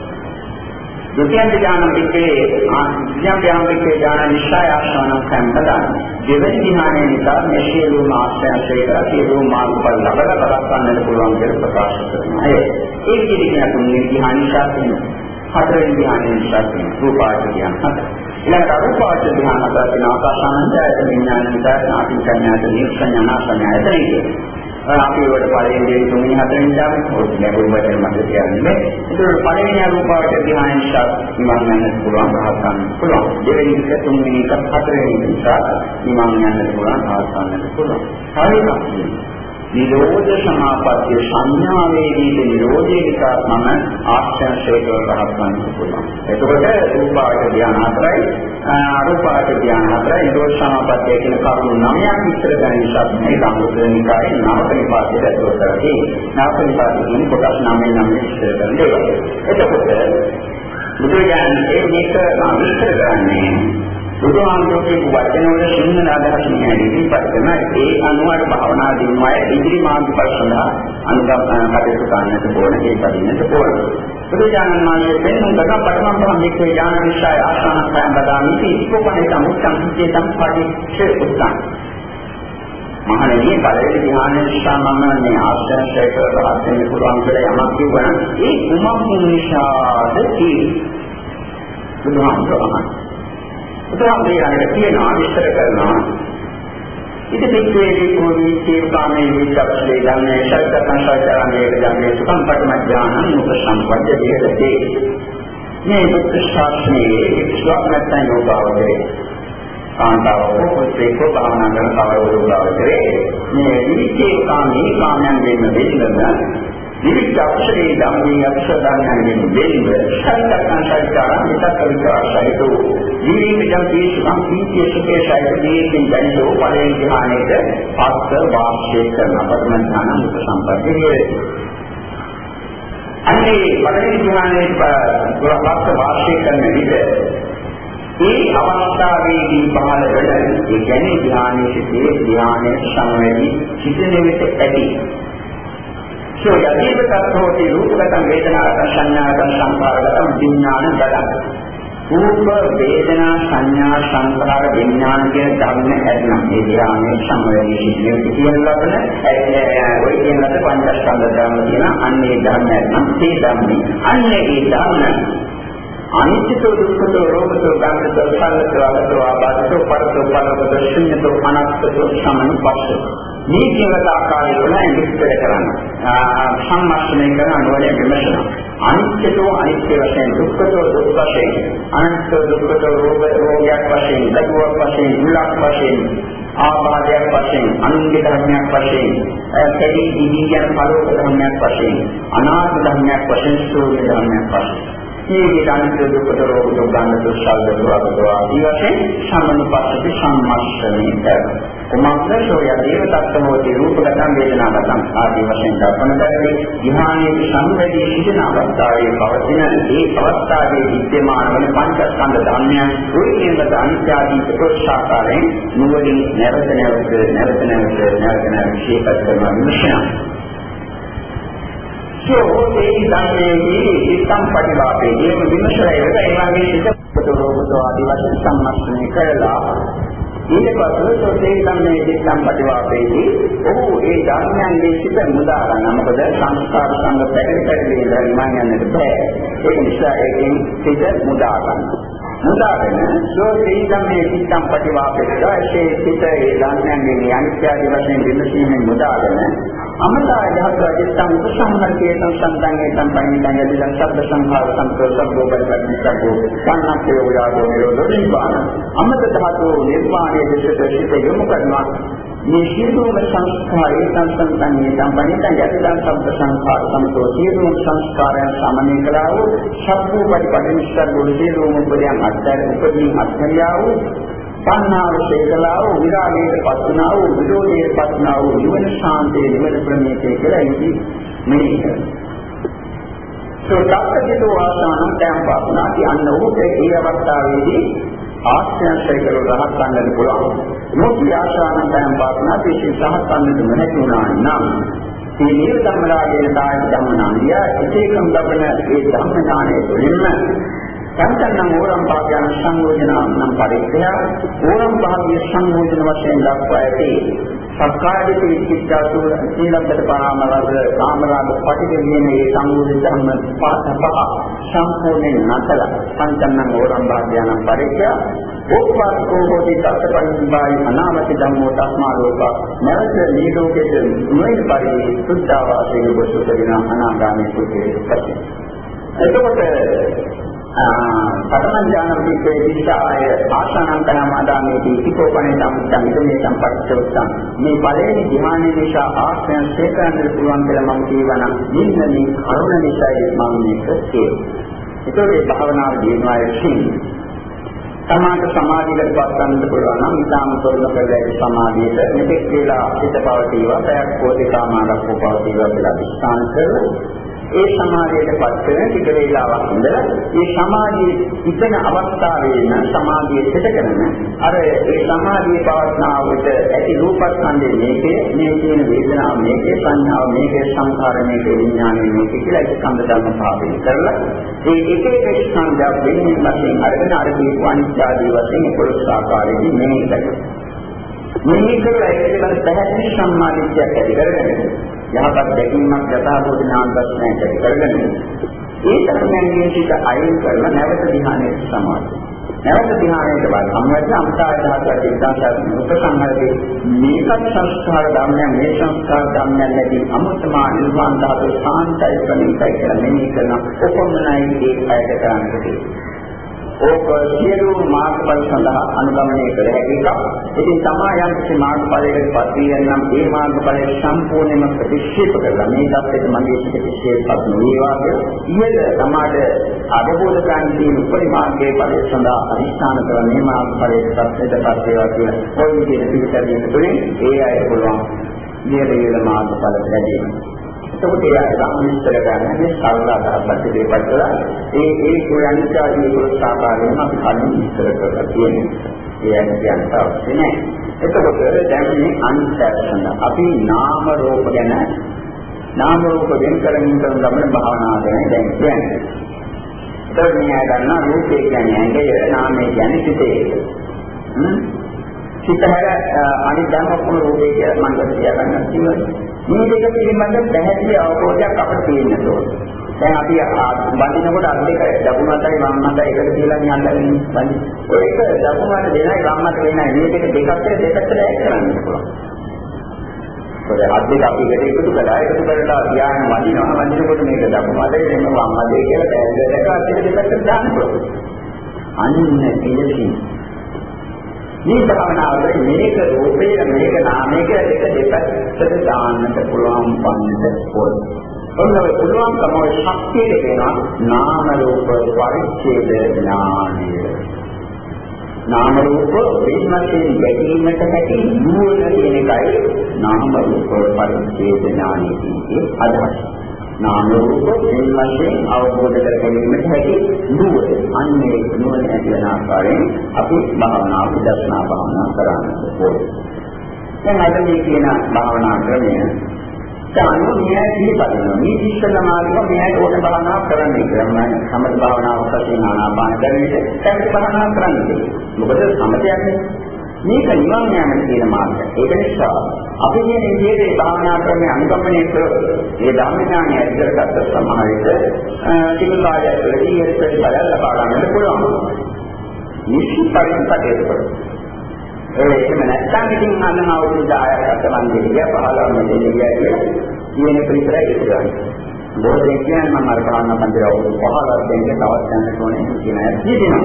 ද්විතිය ඥාන විකේ ආඥා ඥාන විකේ ඥාන නිශ්චය ආසන සම්පදා දෙවැනි ධ්‍යානය නිසා මේ සියලුම ආශ්‍රයන්ශය කර සියලුම මාර්ගඵල ලබලා බලපන්නට පුළුවන් කියලා ප්‍රකාශ කරනවා. ඒ ඒ කියන්නේ තුන්වෙනි ධ්‍යාන නිසා තියෙනවා. හතරවෙනි ධ්‍යානය නිසා තියෙනවා. රූපාවච ධ්‍යාන හතර. ඊළඟට අරූපාවච ධ්‍යාන හතර තියෙන ආකාශානන්තය විඥාන නිසා නාටි සංඥාත නිස්සඤ්ඤාන සංඥායතන කියන්නේ. අපි වලට පළවෙනි දෙවෙනි තුන්වෙනි හතරවෙනි දාමි ඔය ගැඹුරු වශයෙන් මම කියන්නේ. ඒකට පළවෙනි අරූපාවච ධ්‍යාන නිසා නිවන් යන්න පුළුවන් රහත් ගන්න පුළුවන්. දෙවෙනි එක තුන්වෙනි එක හතරවෙනි නිසා නිවන් යන්න පුළුවන් රහත් ගන්න පුළුවන්. හරියට නිරෝධ සමාපත්තිය සංඥාවේදී නිරෝධය නිසා මම ආශ්‍රයයට රහත් වෙන්න පුළුවන්. එතකොට රූපාවච ධ්‍යාන හතරයි අරූපාවච ධ්‍යාන හතරයි නිරෝධ සමාපත්තිය කියන කරුණු නවයක් විස්තර කරන නිසා මේ සම්බුද්ධනිකායේ නවක නිපාතය දැක්වුවා කරේ. නවක නිපාතය කියන්නේ කොටස් 9 9 විස්තර කරන දේවල්. එතකොට බුදුරජාණන් මේක විස්තර කරන්නේ බුදුහාමුදුරුවෝ වචන වල සිංහල අදහස් නැහැ ඉතිපත් කරන ඒ අනුවට භාවනා දිනුවය ඉදිරි මාර්ගඵල සඳහා අනුගමන කටයුතු කරන්නට ඕන ඒ පදින්නට ඕන. බුදුජානක මාගේ වෙනුම් කරන පරම බ්‍රහ්මිකේ ඥාන විශ්ය ආසන සම්බදාමි ඉස්කෝපනේ සමුත්තම් සිත්තේ සම්පාදිච්ච උත්තම්. මහණෙනි පළවෙනි ධ්‍යාන නිසා මම මේ ආශ්‍රය කරලා හදන්න පුළුවන් කියලා යමක් කිව්වනම් ඒ කුමක් නිසාද කියන්නේ? බුදුහාමුදුරුවෝ උදාහරණ දෙකකට කියනවා විස්තර කරනවා. ඉතින් මේකේ පොඩි තීර්ථාමේ විචක්ෂේ ධම්මේ ශක්තං සාචරණේ ධම්මේ සම්පට්ඨම ඥානං උපසම්පද්ද දෙහෙතේ මේ බුද්ධ ශාස්ත්‍රයේ විශ්වාසයෙන් යෝගාවදේ කාන්තාවෝ පුත්‍රේකෝ භාවනා කරන කවරෝගාවදේ මේ විචේ කාමී කාමයන් දෙන්න දෙන්නද විවිධ අක්ෂරේ ධම්මේ අක්ෂර ධර්මයන්ගෙන් දෙලිව සත්‍යකං සත්‍යාරං විතක් විචාරසයිතු ජීවිතයන් තීසුකම් පීතිය සුඛේ සයිතේකින් දැනෝ පළවෙනි ධ්‍යානයේද පස්ස වාක්ෂේ කරන පරම ඥාන සම්පත්තියේ අන්නේ පළවෙනි ධ්‍යානයේ පස්ස වාක්ෂේ කරන විට ඒ අවස්ථාවේදී පහළ වෙන ඒ කියන්නේ ධ්‍යානයේ සිටේ ධ්‍යානයේ සමවැදී සිටින විට ඇති සෝ යදීව තත්ත්වෝති රූපගතං වේදනාගතං සංඥාගතං සංකාරගතං විඥාන බලං රූප වේදනා සංඥා සංකාර විඥාන කියන ධර්ම ඇතනම් ඒ ධ්‍යානයේ සම්වැදී සිටින කියන ලබන ඔය කියන ලද පංචස්කන්ධ ධර්ම කියන අන්නේ ධර්ම ඇතනම් ඒ ධර්මයි. අන්නේ ඒ ධර්ම අනිත්‍යතෝ දුක්ඛතෝ රෝගතෝ ගාමතෝ සල්ලතෝ අගතෝ ආබාධතෝ පරතෝ පරතෝ ශුන්‍යතෝ අනත්තතෝ සමනුපස්සතෝ. මේ කියන ආකාරය වල විස්තර කරන්න සම්මස්නය කරන අනුවලේ විමසන අනිත්‍යතෝ අනිත්‍ය වශයෙන් දුක්ඛතෝ දුක් වශයෙන් අනත්තෝ දුක්ඛතෝ රෝග රෝගයක් වශයෙන් දරුවක් වශයෙන් මුලක් වශයෙන් ආබාධයක් වශයෙන් අනුන්ගේ ධර්මයක් වශයෙන් කැදී දිවි යන පරෝප ධර්මයක් වශයෙන් අනාත්ම ධර්මයක් වශයෙන් සෝය ධර්මයක් වශයෙන්. මේ විදානිත දුකට රෝග දුක්ඛාන දුස්සල් දරුවකෝ ආදී වශයෙන් සම්මනුපස්සති සම්මස්සනේ කර. කුමක්ද සෝය දේව තත්ත්වෝති රූපගතං වේදනාගතං ආදී වශයෙන් දක්වන දරේ ධ්‍යානයේ සංවේදී සිටින අවස්ථාවේ පවතින ඒ අවස්ථාවේ විද්‍යමාන වන පංචස්කන්ධ ධර්මයන් රුයින්ගත අනිත්‍යාදී ප්‍රෝෂාකාරයෙන් නුවණින් නැවත නැවත නැවත නැවත නැවත නැවත ශීපත් කරන විශ්වාසය සෝතේ ධම්මේහි සිතම් පටිවාපේ කියන විමසරයකට එවාගේ සිත රෝගතෝ ආදී වශයෙන් සම්මස්නය කරලා ඊට පස්සේ සෝතේ ධම්මේ සිතම් පටිවාපේහි ඔහු ඒ ධර්මයන්ගේ සිත මුදා ගන්න මොකද සංස්කාර සංග පැහැදිලි පැහැදිලි ධර්මයන් යන්නට බෑ ඒ නිසා ඒකෙන් සිත මුදා ගන්න මුදාගෙන සෝතේ ධම්මේ සිතම් පටිවාපේට ඒ සිත ඒ ධර්මයන්ගේ අනිත්‍ය වශයෙන් විමසීමෙන් මුදාගෙන අමතා ධාතු අධිෂ්ඨාන උපසංහරකේ සංසන්දන්නේ සම්පන්නයන් යදිදන් සබ්බ සංඛාර සම්ප්‍රෝ සබ්බෝ බලිපති සබ්බෝ කන්නක්ඛේ උදාදෝ නිරෝධෝ නිබ්බාන අමත ධාතු නිර්වාණය දෙසට සිට යොමු කරනවා මේ සියලුම සංස්කාරේ සංසන්දන්නේ සම්පන්නයන් යදිදන් සබ්බ සංඛාර සම්ප්‍රෝ සියලුම සංස්කාරයන් සමනය කළා වූ සබ්බෝ බලිපති සබ්බෝ සියලුම උපදයන් අත්හැර උපදී අත්හැරියා වූ පන්නාව ශේකලා වූ විරාගයට පත්ුණා වූ විරෝධයට පත්ුණා වූ නිවන ශාන්තයේ නිවන ප්‍රමේයයේ කියලා ඉති මේ සෝතක්කේතෝ ආසනං දැන් පාපනා කියන්න ඕකේ ඒ අවස්ථාවේදී ආශ්‍රයය කළ රහත් ගන්නට පුළුවන්. මොකද ආශානං දැන් පාපනා තේසි සහත් ගන්නට නොහැකි වුණා නම් මේ නිර ධම්මරාගයේ දායක ධම්මනාලිය ඒකම් ලබන ඒ ධම්මනාලයේ තුළින්ම සංකල්පන ඕරම් භාගයන් සංයෝජන නම් පරිච්ඡය ඕරම් භාගයේ සංයෝජන වශයෙන් දක්වා ඇති සක්කායදිත විචිත්තාසු සීලබ්බත පරාමරද කාමරාග පටිගිනේ මේ සංයෝජන ධර්ම පහ සම්පූර්ණයෙන් නැතල සංකල්පන ඕරම් භාගයන් පරිච්ඡය උප්පස්සෝ හෝති තත්පරිබ්බායි අනාමති ධම්මෝ තස්මා ලෝක. නැවත මේ ලෝකයේ නොයින් පරිදි සුද්ධාවාසයේ බොසු කරන අනාගාමී කුතේ එතකොට පඨම ඥාන පිටේ දිශාය ආසනංකන මාදාමේදී ඉකෝපණේ සම්පූර්ණ මිදේ සම්පත්තෝත්තම් මේ පළවෙනි ධ්‍යානයේ නිසා ආශ්‍රයන් සේකරන්න පුළුවන් කියලා මම කියවනම් මෙන්න මේ කරුණ නිසායි මම මේක කියන්නේ. ඒකේ භාවනාව දිනවායේ තියෙන්නේ. තමාට සමාධියට පස්සන්න පුළුවන් නම් ඊටාම තොරණ කරලා ඒ සමාධියට මෙතෙක් කියලා හිත පවතිවා පැයක් කෝටිකාමාරක් පවතිවා කියලා විස්ථාන කරලා ඒ සමාධියටපත් වෙන ටික වේලාවක් ඉඳලා මේ සමාධියේ ඉතන අවස්ථාවේ නම් සමාධිය සිට කරන අර ඒ සමාධියේ පවස්නාවට ඇති රූපස්කන්ධයේ මේකේ මේ කියන වේදනාව මේකේ සංඥාව මේකේ සංඛාර මේකේ විඥානය මේකේ කියලා ස්කන්ධ ධර්ම පාවිච්චි කරලා ඒ එක එක ස්කන්ධය වෙනින් වශයෙන් අරගෙන අර දීප අනිත්‍යාදී වශයෙන් පොළොස් ආකාරයෙන් මෙහි කරනවා. මෙහි කරලා ඒක පිළිබඳ පැහැදිලි සම්මාදිට්ඨියක් ඇති කරගන්න. යහපත් දැකීමක් යථාභූත ඥාන දර්ශනයක් ඇති කරගෙන ඒ ධර්මයන්ගෙන් සිට අයින් කරලා නැවත ධ්‍යානයේ සමාධිය. නැවත ධ්‍යානයට වඩා සම්මත අමතාය ධාතුවට ඉස්සාසන උපසංහරේ මේකත් සංස්කාර ධර්මයන් මේ සංස්කාර ධර්මයන් නැති අමුතමා නිර්වාණ ධාතු සාන්තයි ප්‍රණීතයි කියලා මෙහි කරන උපමනයි ඒ අයට කරන්නට ඕක සියලුම මාර්ගඵල සඳහා අනුගමනය කළ හැකි එකක්. ඉතින් තමා යම් කිසි මාර්ගඵලයකට පත්වියන් නම් ඒ මාර්ගඵලය සම්පූර්ණයෙන්ම ප්‍රතික්ෂේප කරලා මේ தත්ත්වයට මගේ සිට ප්‍රතික්ෂේපපත් නොවේවා කියලා ඉහළ තමාට අවබෝධ ගන්න තියෙන පරිමාර්ගයේ ඵලය සඳහා අනිස්ථාන කරන මේ මාර්ගඵලයේ தත්ත්වයටපත් වේවා කියන කොයි විදිහට පිළිපැදීම තුළින් ඒ අය පුළුවන් නියම මාර්ගඵල ලැබීම. එතකොට ඒ අය විස්තර ගන්න මේ සරල අදහසක් ඉදිරිපත් කළා. ඒ ඒ ගෝයන්චාදී පුරස්කාරයෙන් අපි කලින් විස්තර කරලා තියෙනවා. ඒ අය කියන්න අවශ්‍ය නැහැ. එතකොට දැන් මේ අනිත්‍යසන අපි නාම රූප ගැන නාම රූප වෙන කරමින් කරන ගමන භාවනාව ගැන දැන් කියන්නේ. ධර්මය ගන්න රූපේ කියන්නේ ඇඟේ නාමය කියන්නේ සිතේ. සිතහැර අනිත් ධර්ම ඔක්කොම රූපේ කියලා මම කියන්න කිව්වා. මේ දෙක පිළිබඳ පැහැදිලි අවබෝධයක් අපිට තියෙන්න ඕනේ. දැන් අපි බඳිනකොට අත් දෙක දකුණු අතයි වම් අතයි එකට කියලා මේ අල්ලගෙන බඳි. ඔය එක දකුණු අත දෙනයි වම් අත දෙනයි මේ දෙක දෙකක් අතර දෙකකට ඇඩ් කරන්න පුළුවන්. ඔය අත් දෙක අපි එකට එකතු කළා එකතු කරලා ධ්‍යාන වදිනවා වදිනකොට මේක දකුණු අතේ දෙන්න වම් අතේ කියලා දැන් දෙක අතර දෙකකට දාන්න පුළුවන්. අන්න ඉලසින් මේ භාවනාවල මේක රූපේ මේක නාමයක දෙක දෙකකට දාන්නට පුළුවන් පන්නට ඕනේ. ඔන්න ඔය පුළුවන්කම ඔය ශක්තිය දෙනවා නාම රූප පරිච්ඡේද ඥානය. නාම රූප වෙනස්යෙන් දැකීමට හැකි නුවණ කියන එකයි නාම රූප පරිච්ඡේද ඥානය කියන්නේ අදහස. නාම රූප වෙනස්යෙන් අවබෝධ කර ගැනීමට හැකි නුවණ. අන්නේ නුවණ ඇති වෙන ආකාරයෙන් අපි භාවනා විදර්ශනා භාවනා කරන්න ඕනේ. දැන් අද මේ කියන භාවනා ක්‍රමය දානෝ මෙයා පිළිපදිනවා. මේ ඉස්සෙල්ලා මාර්ගම මෙයාට ඕන භාවනාවක් කරන්න කියලා. මම සමථ භාවනාවක් වශයෙන් ආනාපාන කරන්නේ සම්පූර්ණ භාවනාවක් කරන්නේ. මොකද සමථයන්නේ මේක නිවන් යාමට තියෙන මාර්ගය. ඒක නිසා අපි මේ විදිහේ භාවනා ක්‍රමයේ අනුගමනය කරොත් මේ ධර්මඥානය ඇතිකරගත්ත සමහර විට සිංහාලය තුළදී ඒ ප්‍රතිඵල ලබා ගන්නට පුළුවන්. නිශ්චිත පරිසරයක ඒ එහෙම නැත්නම් ඉතින් අන්න අවුරුදු 10ක් අතමන් දෙවිය 15 මෙතන ගියා කියලා කියන පිළිතරයි ඉස්සරහ. බොහෝ කියන්නේ මම අර බලන්න මන්දිර අවුරුදු 15ක් දෙන්නේ තවත් යන්න ඕනේ කියන අය කියනවා.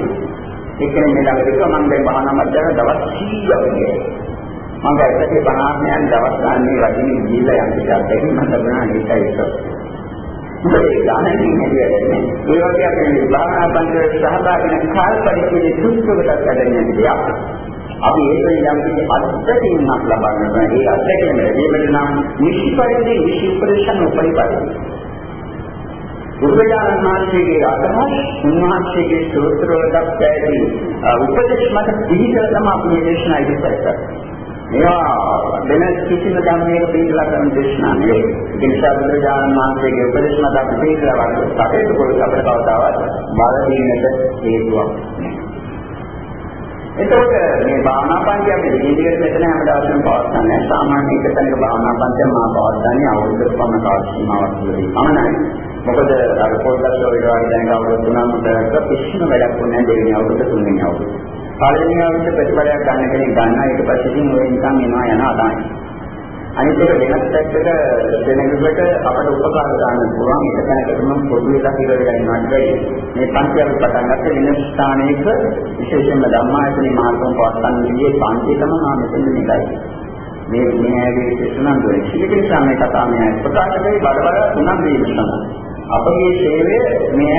ඒකෙන් මේ ළඟදී මම දැන් බහනා මැදට දවස් 100ක් ගියා. මම ඇත්තටම බහනා යන දවස් ගන්නේ වදිනේ ගිහිල්ලා යන්න ඉස්සරහ දෙන්න මම කරනවා ඒකයි ඉස්සර. මේ ගානකින් හැදියන්නේ. ඒ වගේ අපි භාවනා පන්තිවල සහභාගී වෙන කාල පරිච්ඡේදයේ සුසුකටත් වැඩෙන්නේ කියලා. අපි ඒකෙන් යම් කිසි අත්දැකීමක් ලබන්න ඕනේ. ඒ අත්දැකීම ලැබීමට නම් නිශ්චිතයෙන් නිශ්චි උපදේශන උපරිපරි. බුදුරජාණන් වහන්සේගේ අදහස් උන්වහන්සේගේ සූත්‍රවල දක්වැදී උපදේශ මත පිළිතර තමයි අපි මේ දේශනා ඉදිරිපත් කරන්නේ. මේවා වෙන කිසිම ධර්මයක පිළිලා කරන දේශනා නෙවෙයි. ඒ නිසා බුදුරජාණන් වහන්සේගේ උපදේශ මත අපි පිළිලා වඩ කටයුතු කරලා අපිට කවදාවත් බල දීනට හේතුවක් නැහැ. එතකොට මේ භාවනා පන්ති අපි ජීවිතේ මෙතන හැමදාම පවත්න්නේ සාමාන්‍ය එක තැනක භාවනා පන්තිය මා පවත්න්නේ අවුරුද්දක පමණ කාල සීමාවක් තුළදී. පමණයි. මොකද අර පොඩ්ඩක් ඔය වගේ දැනග අවුරුදු තුනක් විතර කිසිම වැඩක් වුණේ දෙවෙනි අවුරුද්ද තුන්වෙනි අවුරුද්ද. පළවෙනි අවුරුද්ද ප්‍රතිඵලයක් ගන්න කෙනෙක් ගන්නවා ඊට පස්සේ ඉතින් ඔය නිකන් එනවා යනවා තමයි. අනිත් එක වෙනස් පැත්තක දෙනෙකුට අපට උපකාර ගන්න පුළුවන් එක තැනකටම පොදු වෙලා කියලා වෙලා ඉන්නවට මේ පන්තිය අපි පටන් ගත්ත වෙන ස්ථානයක විශේෂයෙන්ම ධම්මායතනේ මාර්ගම් පවත්වන විදිහේ පන්තිය තමයි මම මෙතන මේකයි. මේ මෙයාගේ විශේෂණ දුරේ. ඒක නිසා මේ කතාව මේ ප්‍රකාශ කරේ බඩ බඩ තුනක් දීලා තමයි. අපගේ සේවය මෙය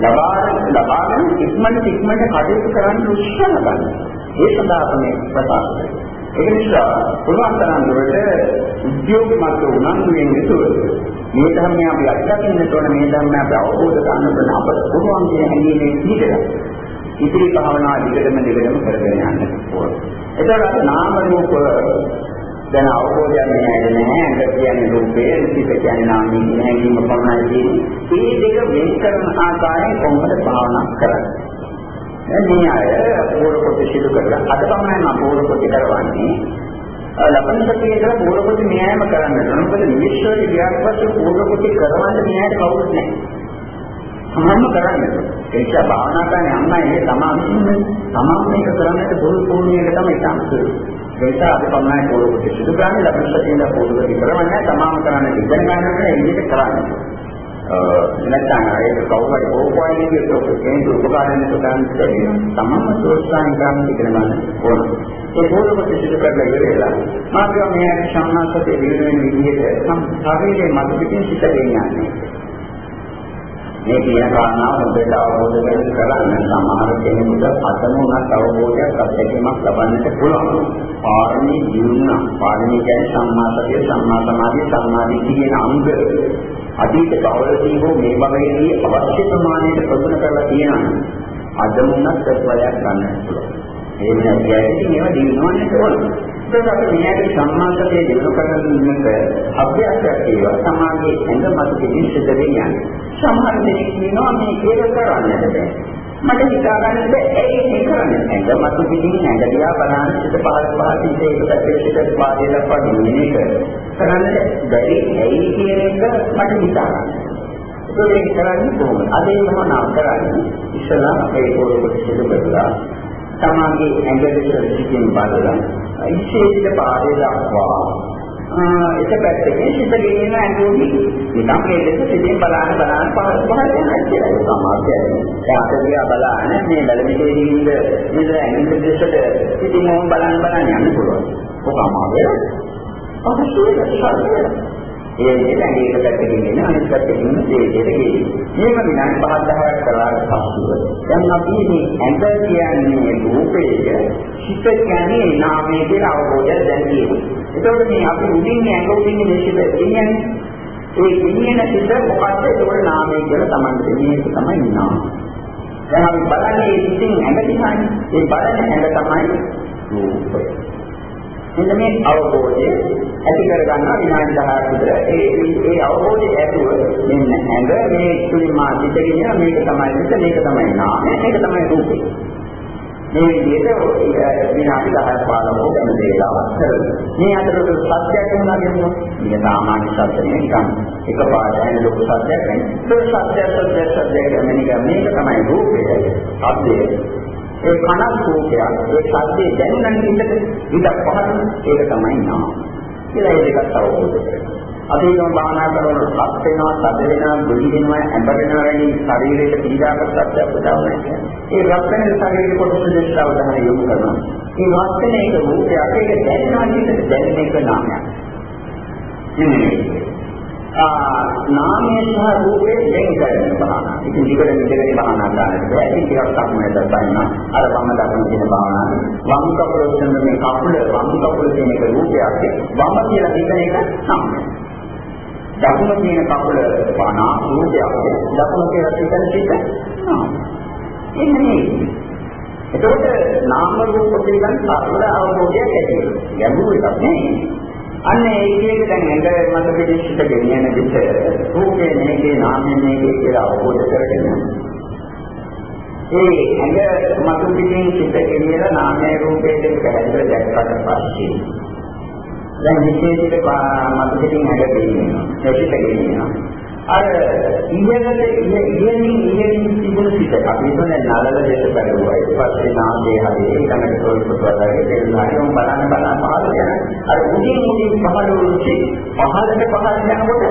ලබා ලබාගෙන ඉක්මනට ඉක්මනට කටයුතු කරන්න උත්සාහ ගන්න. ඒ සඳහා තමයි ප්‍රකාශ කරන්නේ. ඒක නිසා පුළුවන් තරම් දුරට උද්‍යෝගමත් උනන්දුවෙන් යුතුව මේ ධර්මය අපි අත්දකින්නට ඕන මේ ධර්මය අපි අවබෝධ කරගන්න ඕන අපට පුළුවන් කියන හැඟීමේ පිටට ඉතිරි භාවනා දිගටම දිගටම කරගෙන යන්න ඕන. එතකොට නාම රූප දැන් අවබෝධයක් නෑ නෑ අද කියන්නේ රූපේ සිත කියන්නේ නාමයේ කියන හැඟීම පමණයි තියෙන්නේ. මේ දෙක වෙන් කරන ආකාරයෙන් කොහොමද භාවනා කරන්නේ? මේ අය පූර්ව කොට සිදු කරලා අද තමයි මම පූර්ව කොට කරවන්නේ. ලබන සතියේ ඉඳලා පූර්ව කොට න්යායම කරන්න ඕන. මොකද නිශ්චය ගියාට පස්සේ පූර්ව කොට කරවන්න න්යායට කවුරුත් නැහැ. තමන්ම කරන්නේ. ඒ නිසා භාවනා කරන්නේ අම්මයි තමන් තමන් මේක කරන්නට පොදු පොණියක තමයි තමයි. ඒ නිසා අපි පමණයි පූර්ව කොට සිදු කරන්නේ ලබන සතියේ ඉඳලා පූර්ව කොට කරවන්නේ තමන්ම කරන්න ඉගෙන ගන්න ඕනේ ඒ විදිහට කරන්නේ. නැත්නම් ඒක කවුරු හරි ඕපෝයින් කියනකොට කෙනෙක් උපකාරයෙන් සදාන් දෙන්නේ තමම සෝස්ථාන ගන්න ඉගෙන ගන්න ඕන. ඒ පොළොව සිද්ධ කරලා ඉවරලා මාර්ගය මේ සම්මාසතේ දිනන විදිහට සම් ශරීරයේ මත පිටින් සිට දෙන්නේ. මේ කියන කාරණාව හොඳට අවබෝධ කරගන්න සමහර කෙනෙකුට අතමුණක් අවබෝධයක් අත්දැකීමක් ලබන්නට පුළුවන්. පාරමී ජීවන පාරමී කියන්නේ සම්මා සතිය සම්මා සමාධිය සම්මා දිට්ඨිය කියන අංග අතීත කවරදී හෝ මේ භවයේදී අවශ්‍ය ප්‍රමාණයට ප්‍රගුණ කරලා තියෙනවා. අදමුණක් ප්‍රතිඵලයක් ගන්න පුළුවන්. ඒ නැති අය ඉතින් ඒවා දිනවන්නට ඕන. ඒක අපි මෙයාට සම්මාසකයේ දිනු කරන්නට අභ්‍යාසයක් ඒවා සමාජයේ ඇඟ මත පිළිසිත වෙන්නේ. සමහර දෙනෙක් කියනවා මේ ඒක කරන්නට බෑ. මට හිතා ගන්න බෑ ඇයි මේ කරන්නේ. ඇඟ මත පිටින් ඇඟ දිහා බලන සිත පහළ පහළ ඉඳ ඒක පැත්තේ සිට පාදේ දක්වා දිනේ එක කරන්නේ බැරි ඇයි කියන එක මට හිතා ගන්න. ඒක කරන්නේ කොහොමද? අද එහෙම නම් කරන්නේ ඉස්සලා අපේ පොරොවට සිදු කරලා තමාගේ ඇඟ දෙක සිටින් බලලා ඉස්සෙල්ල පාදේ දක්වා එක පැත්තකින් සිත ගෙනියන ඇඟුලි නිකම් මේ දෙක සිටින් බලන්න බලන්න පහළ පහළ යනවා කියලා ඒක සමාජයයි. ඒකදියා බලන්න මේ බැලමිටේදී ඉඳ ඉඳ ඇඟිලි දෙසට සිටින් බලන්න බලන්න යන්න පුළුවන්. ඔක අමාරුයි. අවශ්‍යයි සත්‍යයි. ඒ විදිහට ඇඟේක පැත්තකින් එන අනිත් පැත්තකින් දෙයකට ගියේ. මේක විනාඩි 5 10ක් කරාට පස්සෙ දැන් අපි මේ ඇඟ කියන්නේ රූපයේ සිත කියන්නේ නාමයේ කියලා අවබෝධය දැන් තියෙනවා. ඒතකොට මේ අපි උදින් ඇඟ උදින් මේ සිත කියන්නේ ඒ කියන්නේ සිත මොකක්ද ඒකට නාමය කියලා තමයි මේක තමයි නාම. දැන් අපි බලන්නේ ඉතින් ඇඟ දිහානේ. ඒ බලන ඇඟ තමයි රූපය. මෙන්න මේ අවබෝධය ඇති කර ගන්නවා විනාඩි 10ක් විතර. ඒ ඒ අවබෝධය ඇතුව මෙන්න ඇඟ මේ තුලින් මා සිතගෙන මේක තමයි සිත මේක තමයි නාම මේක තමයි රූපේ. මේ විදිහට විනාඩි 10ක් 15ක් ගන්න දේලාවක් කරනවා. මේ අතරතුර සත්‍යයක් වුණා කියනවා. මේ සාමාන්‍ය සත්‍ය නිකන් එකපාරට ඇහෙන ලොකු සත්‍යයක් නෙවෙයි. ඒ සත්‍ය සත්‍ය සත්‍ය කියන්නේ මේක තමයි රූපය. අද්දේ ඒ කනක් රූපයක් ඒ ශබ්දේ දැනුණන් හිතට ඊට පහළ ඒක තමයි නාම. කියලා ඒ දෙකත් අවබෝධ කරගන්න. අපි ගම භාවනා කරනකොට සත් වෙනවා, සද වෙනවා, බුද්ධි වෙනවා, ඇඹරෙනවා වැනි ශරීරයට පීඩාකර සත්‍යයක් උදාවනවා කියන්නේ. ඒ රත් වෙන ශරීර කොටස දෙකට අවධානය යොමු කරනවා. ඒ රත් වෙන එක රූපයක් ඒක දැනෙනවා හිතට දැනෙන එක නාමයක්. නාමයේ සහ රූපයේ දෙක කරන භාවනා. ඉතින් විතර විතරේ භාවනා කරන්න බෑ. ඉතින් ටිකක් සම්මත බලන්න. අර වම දකුණ කියන භාවනා. වම් කකුල උස්සන මේ කකුල වම් කකුල කියන එක රූපයක්. වම කියලා හිතන එක සම්මත. දකුණ කියන කකුල වනා රූපයක්. දකුණ කියලා හිතන එක නාම. එන්නේ එතකොට නාම රූප පිළිබඳ සරල අවබෝධයක් ඇති වෙනවා. ගැඹුරු එකක් නෙවෙයි. අන්න ඒ විදිහට දැන් ඇඟ මත පිළිසිත ගෙනියන විට රූපේ මේකේ නාමයේ මේකේ කියලා අවබෝධ කරගෙන ඒ ඇඟ මත පිළිසිත සිත ගෙනියන නාමයේ රූපේ දෙක පැහැදිලිව දැක්කට පස්සේ දැන් විශේෂිත මත පිළිසිත ඇඟ ගෙනියනවා එසිත ගෙනියනවා. අර ඉහළට ඉහළින් ඉහළින් තිබුණු සිත අපි හිතන්නේ නලල දෙක බැලුවා. ඊට පස්සේ නාමයේ හරිය ඊළඟට තොල්පත වලගේ දෙන්නාම බලන්න බලන්න පහළ යනවා අර උඩින් උඩින් පහළ වුණේ පහළට පහළ යනකොට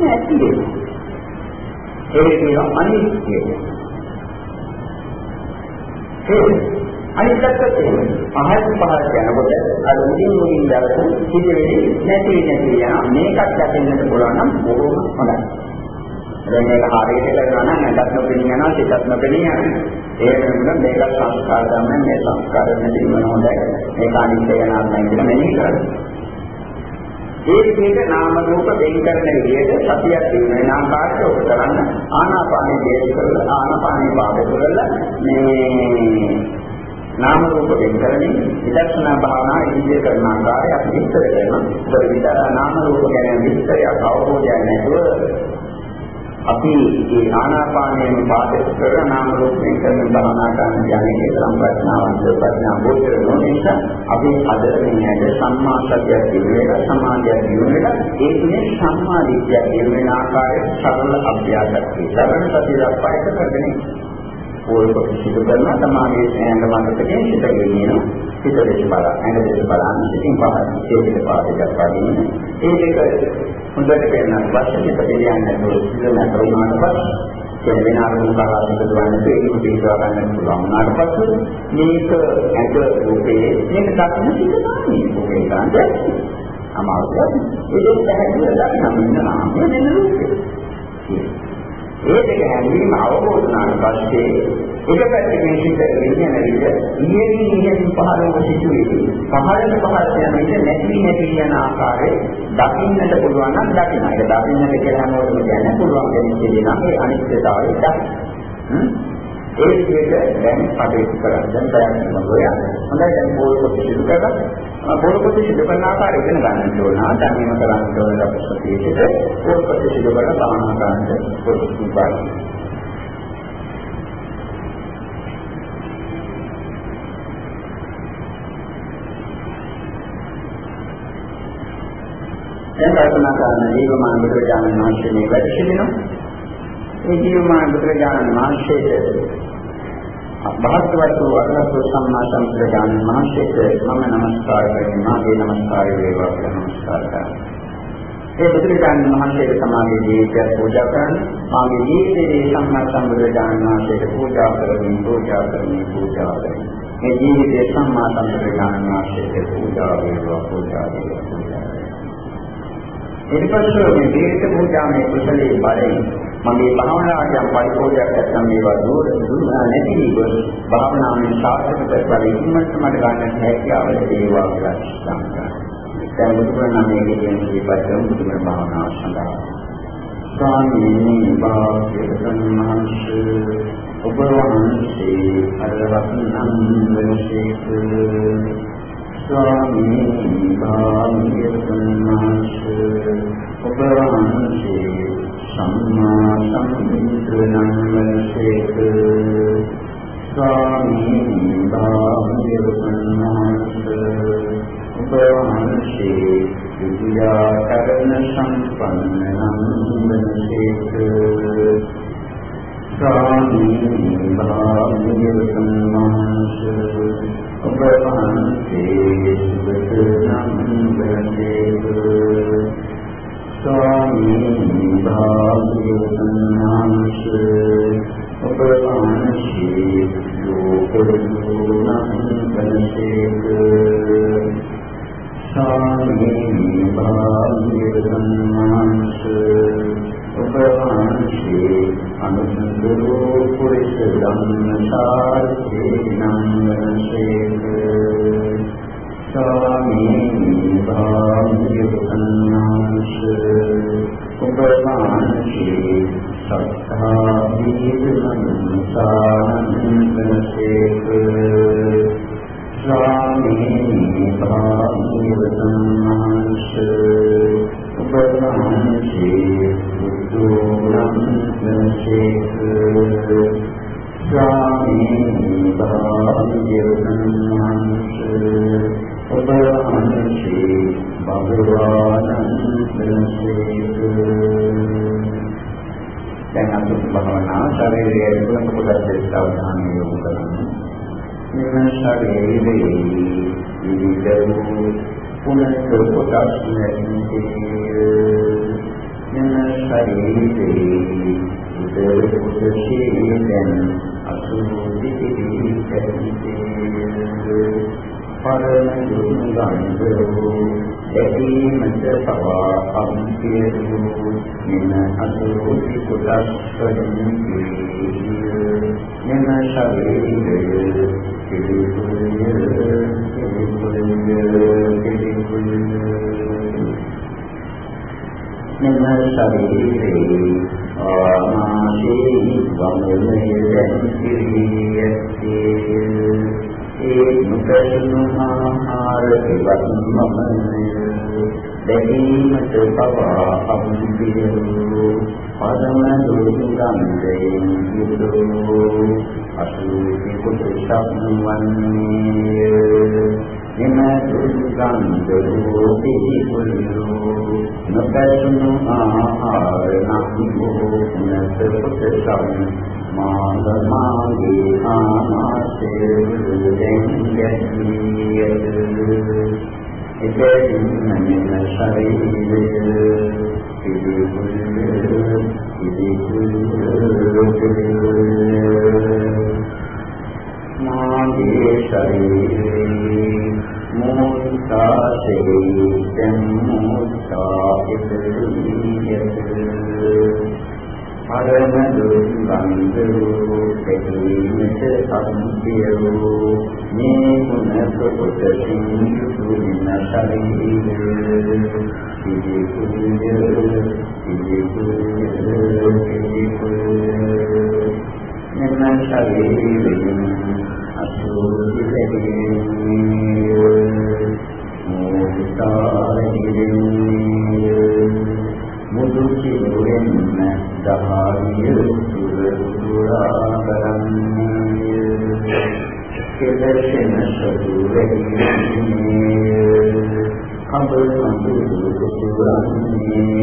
නැති වෙනවා ඒක කියන අනිත්‍යය. ඒ අනිත් පැත්තට පහළ පහළ යනකොට අර උඩින් උඩින් දවස පිළිවෙලේ නැති නැති යන මේකත් දකින්නට පුළුවන් නම් බොහොම හොඳයි දැන් මේක හරියට කරනවා නම් නැත්නම් නොපෙනී යනවා සිතත් නොපෙනී යනවා. ඒ වෙනුවට මේක සංස්කාර ගන්න මේ සංස්කාර නැතිවම හොඳයි. මේක අනිත්‍ය යනවා කියලා මෙනෙහි කරනවා. ඒ විදිහට නාම රූප දෙක කරන විදිහට සතියක් දින වෙන ආකාරයට ඔබ කරන්න ආනාපානයේ දේශ කරලා ආනාපානයේ පාදක කරලා මේ නාම රූප දෙක කරමින් විදර්ශනා භාවනා ඉදිරිය කරන ආකාරය අපි විස්තර කරනවා. ඒක විතර නාම රූප ගැන විස්තරයක් අවබෝධයක් නැතුව අපි මේ ආනාපානයෙන් පාදක කරන නාම රූපයෙන් කරන භාවනා කරන යන්නේ තරම් ප්‍රඥාවන්ත ප්‍රඥා ගෝචර නොවන නිසා අපි අද මේ සම්මා සතිය දිවෙලා සමාධිය දිවෙලා ඒ තුනේ සම්මා දිට්ඨිය දිවෙන ආකාරයේ සරල අභ්‍යාසයක්. ලබන සතිය දක්වාට කරගෙන ඕල් ප්‍රතිසිත කරනවා තමයි ඇඟ මතකයෙන් සිටගෙන යනවා සිත දෙක බල ඇඟ දෙක බලන්න ඉතින් පහත් ඒකේ පාදයක් වදින ඒ දෙක හොඳට පේනත් පස්සේ හිත පිළියන්නේ නැතුව ඉන්න කරුණාට පස්සේ කියන වෙන අරමුණු කරාට දුවන්නේ ඒක පිළිගා ගන්න පුළුවන්. උනාට පස්සේ මේක ඇඟ රූපේ මේක දකින්න සිතන්නේ ඕකේ ගන්න. අමාරුයි. ඒක පැහැදිලිව දකින්න ඉන්නවා. මේ දෙන්න රූපේ. ඒ දෙක හැංගීම අවබෝධ වුණාට පස්සේ එක පැත්තකින් සිට විඥාන විද ඉහළින් ඉහළින් පහළව සිටුවේ පහළට පහළට යන විට නැති නැති යන ආකාරය දකින්නට පුළුවන් නම් දකින්න. ඒක දකින්නට කියලා හැමෝටම කියන්න පුළුවන් කෙනෙක් කියනවා ඒ අනිත්‍යතාවය දකින්න. ඒ විදිහට දැන් කටයුතු කරා. දැන් බයන්න මොකෝය. හොඳයි දැන් බෝල් කොට සිදු කරලා බෝල් කොට සිදු කරන ආකාරය ඉගෙන ගන්න ඕන. දැනීම කරන්න ඕන අපසතියේ බෝල් කොට සිදු කරලා භාවනා කරන්න පොඩි පාඩම්. දැන් කල්පනා කරන ජීවමාන බුදුරජාණන් වහන්සේ මේ වැඩ සිටිනවා. මේ ජීවමාන බුදුරජාණන් වහන්සේට භාග්‍යවත් වූ අරහතු සම්මා සම්බුදුරජාණන් වහන්සේට මම නමස්කාර කරමි මාගේ නමස්කාරය වේවා කියලා නමස්කාර කරනවා. ඒ බුදුරජාණන් වහන්සේට සමාගේ ජීවිතය පූජා කරන්න මාගේ ජීවිතයේ සම්මා සම්බුදුරජාණන් වහන්සේට පූජා කරමින් පූජා කරමින් පූජා කරමින් මේ ජීවිතයේ සම්මා සම්බුදුරජාණන් වහන්සේට පූජා වේවා පූජා වේවා පූජා වේවා ඊට පස්සේ මේ ජීවිත පූජාමය කුසලයේ බලයෙන් මගේ භාවනාවට යම් පරිපෝෂයක් නැත්නම් මේවා දුර දුර නැති වී භාවනාවේ සාර්ථක ප්‍රතිඵල ඉක්මනට මට ගන්න හැකියාව ලැබේවා කියලා සිතනවා. දැන් මුතුමන මේ කියන දීපත්තුම් මුතුමන භාවනාව සඳහා ස්වාමීනි භාග්‍යවතුන් වහන්සේ ඔබ වහන්සේ අරවත්නම් වෙනසේක ස්වාමීනි භාග්‍යවතුන් වහන්සේ ඔබ වහන්සේ සම්මා සම්බුද්ධනං වනසේක ස්වාමීන් වහන්සේ උපවහන්සේ විද්‍යා කරන සම්පන්නනම් වනසේක ස්වාමීන් වහන්සේ උපවහන්සේ සුබතනම් වනසේක ස්වාමී භාග්‍යවතුන් වහන්සේ ඔබ වහන්සේ ලෝකදුණන් වනසේක ස්වාමී භාග්‍යවතුන් වහන්සේ ඔබ වහන්සේ අනුසුදෝ පුරිස ධම්මසාරේ නම් වහන්සේ සත්තා දීර්ඝමනසානන්දසේක ශරීරයේ තුන කොටස් දෙක අවධානය යොමු කරමු. මෙන්න ශරීරයේ විවිධ වූ පුනත් කොටස් නැති මෙන්න ශරීරයේ විවිධ කොටස් දැන් අසුරු දිටි දිටි පරම දුර්ගන්ධෝ දැකීමට පවා අම්පියු මෙන අසුරුති කුලස් වලින් මෙන ශරීරය පිළිකුල්ය පිළිකුල්ය පිළිකුල්ය මෙන ශරීරේ ආමාශේ වමනේ දැන් පිළියත්තේ ඒ මුදල්නු ආහාර ඉවත් මමනය දැකීමට පවා අමුදියෝ පදම දුර්ගන්ධයෙන් යුතුය අසුවිති කුසක් වන්නේ එම දුර්ගන්ධෝ පිළිකුලියෝ නොපැසුණු ආහාර නම් වූ නැත කුසක් මාගමාගේ ආමාශේ දෙන් ගැතියද එබැවින් මෙන්න ශරීරය පිළිකුල් පිළිකුල් මාගේ ශරීරේ මෝතාසේ දැන් මෝතා ඉදිරියට පරම දුර්ගන්ධෝ දෙකීමට සම්පියෝ මේ ගුණ ප්‍රකොටසින් යුතුන ශරීරය පිළිකුල්ය පිළිකුල්ය පිළිකුල්ය මෙන්න ශරීරය ශරීරයෙන් අසුචි දෙවියන් මෝසාරින් මුදු සිරුරෙන් දහාරිය සුරසුරා කරන්නේ කෙලෙසෙන සතුරෙන්නේ කඹ සම්පූර්ණ සුරන්නේ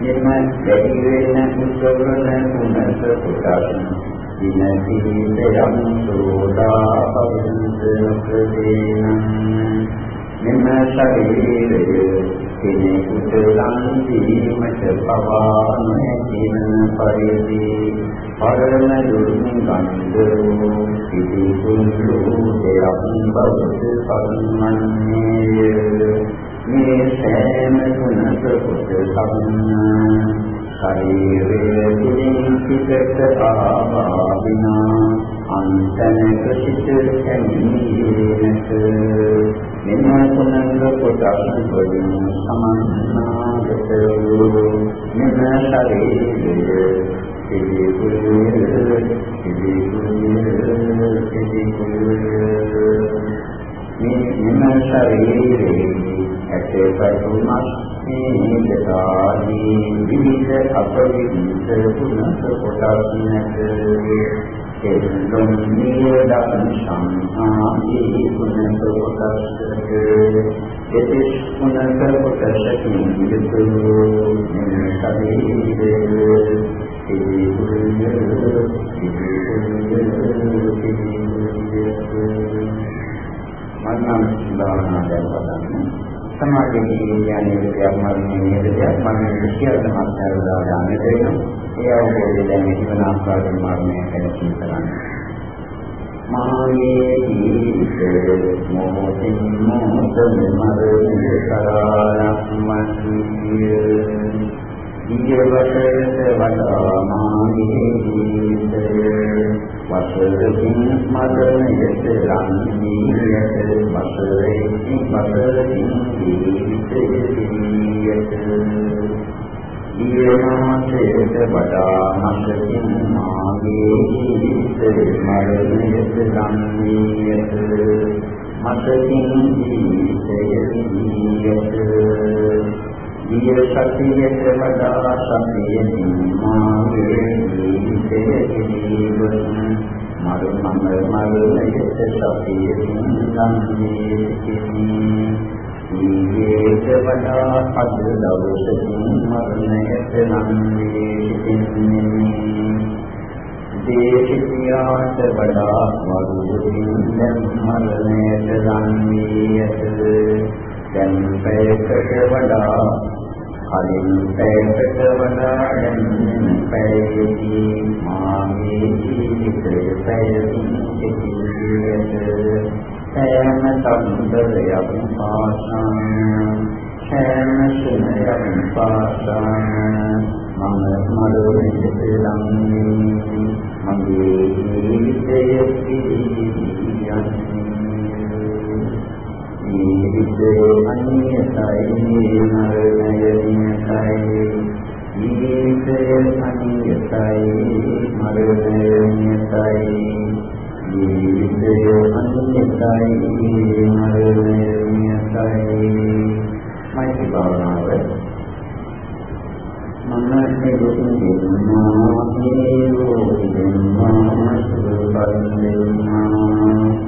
නිර්ම වැඩි වෙන උත්තරන කුණස පුතස් දිනති දෙයම් සෝදා පවින්ද ප්‍රදේනං මෙම ශරීරය කෙනෙකුට ලං දීමට පවා නොහැකින පරිදි පරණ දුරුන් ගන්ධෝ සිටි කුණු දෙයක් බවට පරිමන්නේ මේ සෑම තුනක කොට සම්න ශරීරයේ තුලින් පිටට ආවා විනා අන්තනක සිට ඇමිනේනක මෙන්න තුනක කොටස් වලින් සමන්නාගත වූ මෙන්න ශරීරයේ පිළිකුල් පිළිකුල් පිළිකුල් මේ මෙන්න ශරීරයේ ඇටපරුමක් නේදතාදී විවිධ අපවිවිධ ගුණ කොටස් නැත එල්ලොම් නියදන් සංහාදී ගුණ කොටස් එතිස් ගුණ කොටසකින් යුතු මෙන්න ශරීරයේ පිළිකුල් පිළිකුල් පිළිකුල් මනනම් භාවනා කරපදන්න සමාධියේ කියන්නේ දෙයක් මරණයේ දෙයක් මරණය කියලා තමයි අරලා දාන්නට වෙනවා ඒ අවබෝධය දැන් ඉතිවන ආකාරයෙන් මරණය කියලා කරන්නේ මායේ ජීවිත මොහොතින් මොහොත මරණය කරාලක්මන්තිය ඊයවසරට වඩා මාගේ ජීවිතය වසරකින් මරණයට ලංවීයට වසරකින් වසරකින් ජීවිතයට ඊයමාසයට වඩා මසකින් මාගේ ජීවිතය මරණයට ලංවීයට මසකින් ජීවිතයට දිය සතියට වඩා සතියෙන් මාගේ ජීවිතය ජීවන මරු මම මරුණයට සතියෙන් සම්මේතිනි ජීවිතයට වඩා පද දවසකින් මරණයට නම් වේතිනි දේශියාට වඩා වරුදින් දැන් මරණයට නම් වේයත දැන් පැයකට වඩා කලින් පැයකට වඩා දැන් පැයකදී මාගේ ජීවිතයේ පැයකින් සිටියේද සෑම සම්බරයක් පාසාන සෑම සුනයක් පාසාන මම මඩොලේ ලංනේ මගේ ජීවිතයේ පිළිගන්නේ ජීවිතේ අනියතයි මරණය නියතයි ජීවිතේ අනියතයි මරණය නියතයි ජීවිතේ අනියතයි මරණය නියතයි මෛත්‍රී භාවනාව මම නිරුද්ධ වෙනවා හේතු වෙනවා සුබ වෙනවා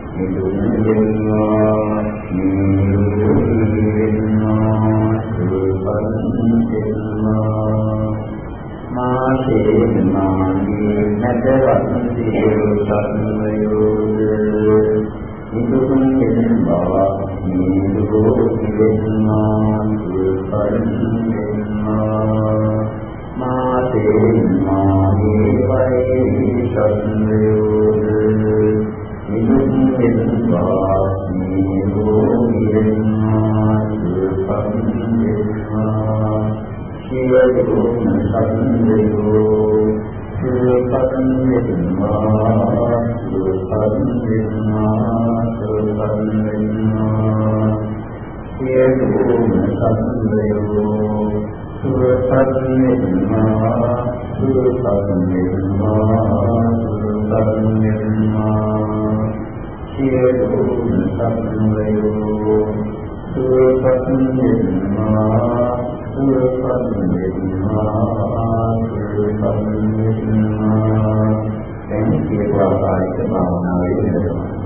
වෙනවා සුපං වෙනවා සියලුම සත්‍යයෝ සුපං වෙනවා සුපං වෙනවා සුපං වෙනවා සියලුම සත්‍යයෝ සුපං වෙනවා සුපං වෙනවා සුපං වෙනවා දැන් කියපු ආකාරයට භාවනාවේ යෙදෙනවා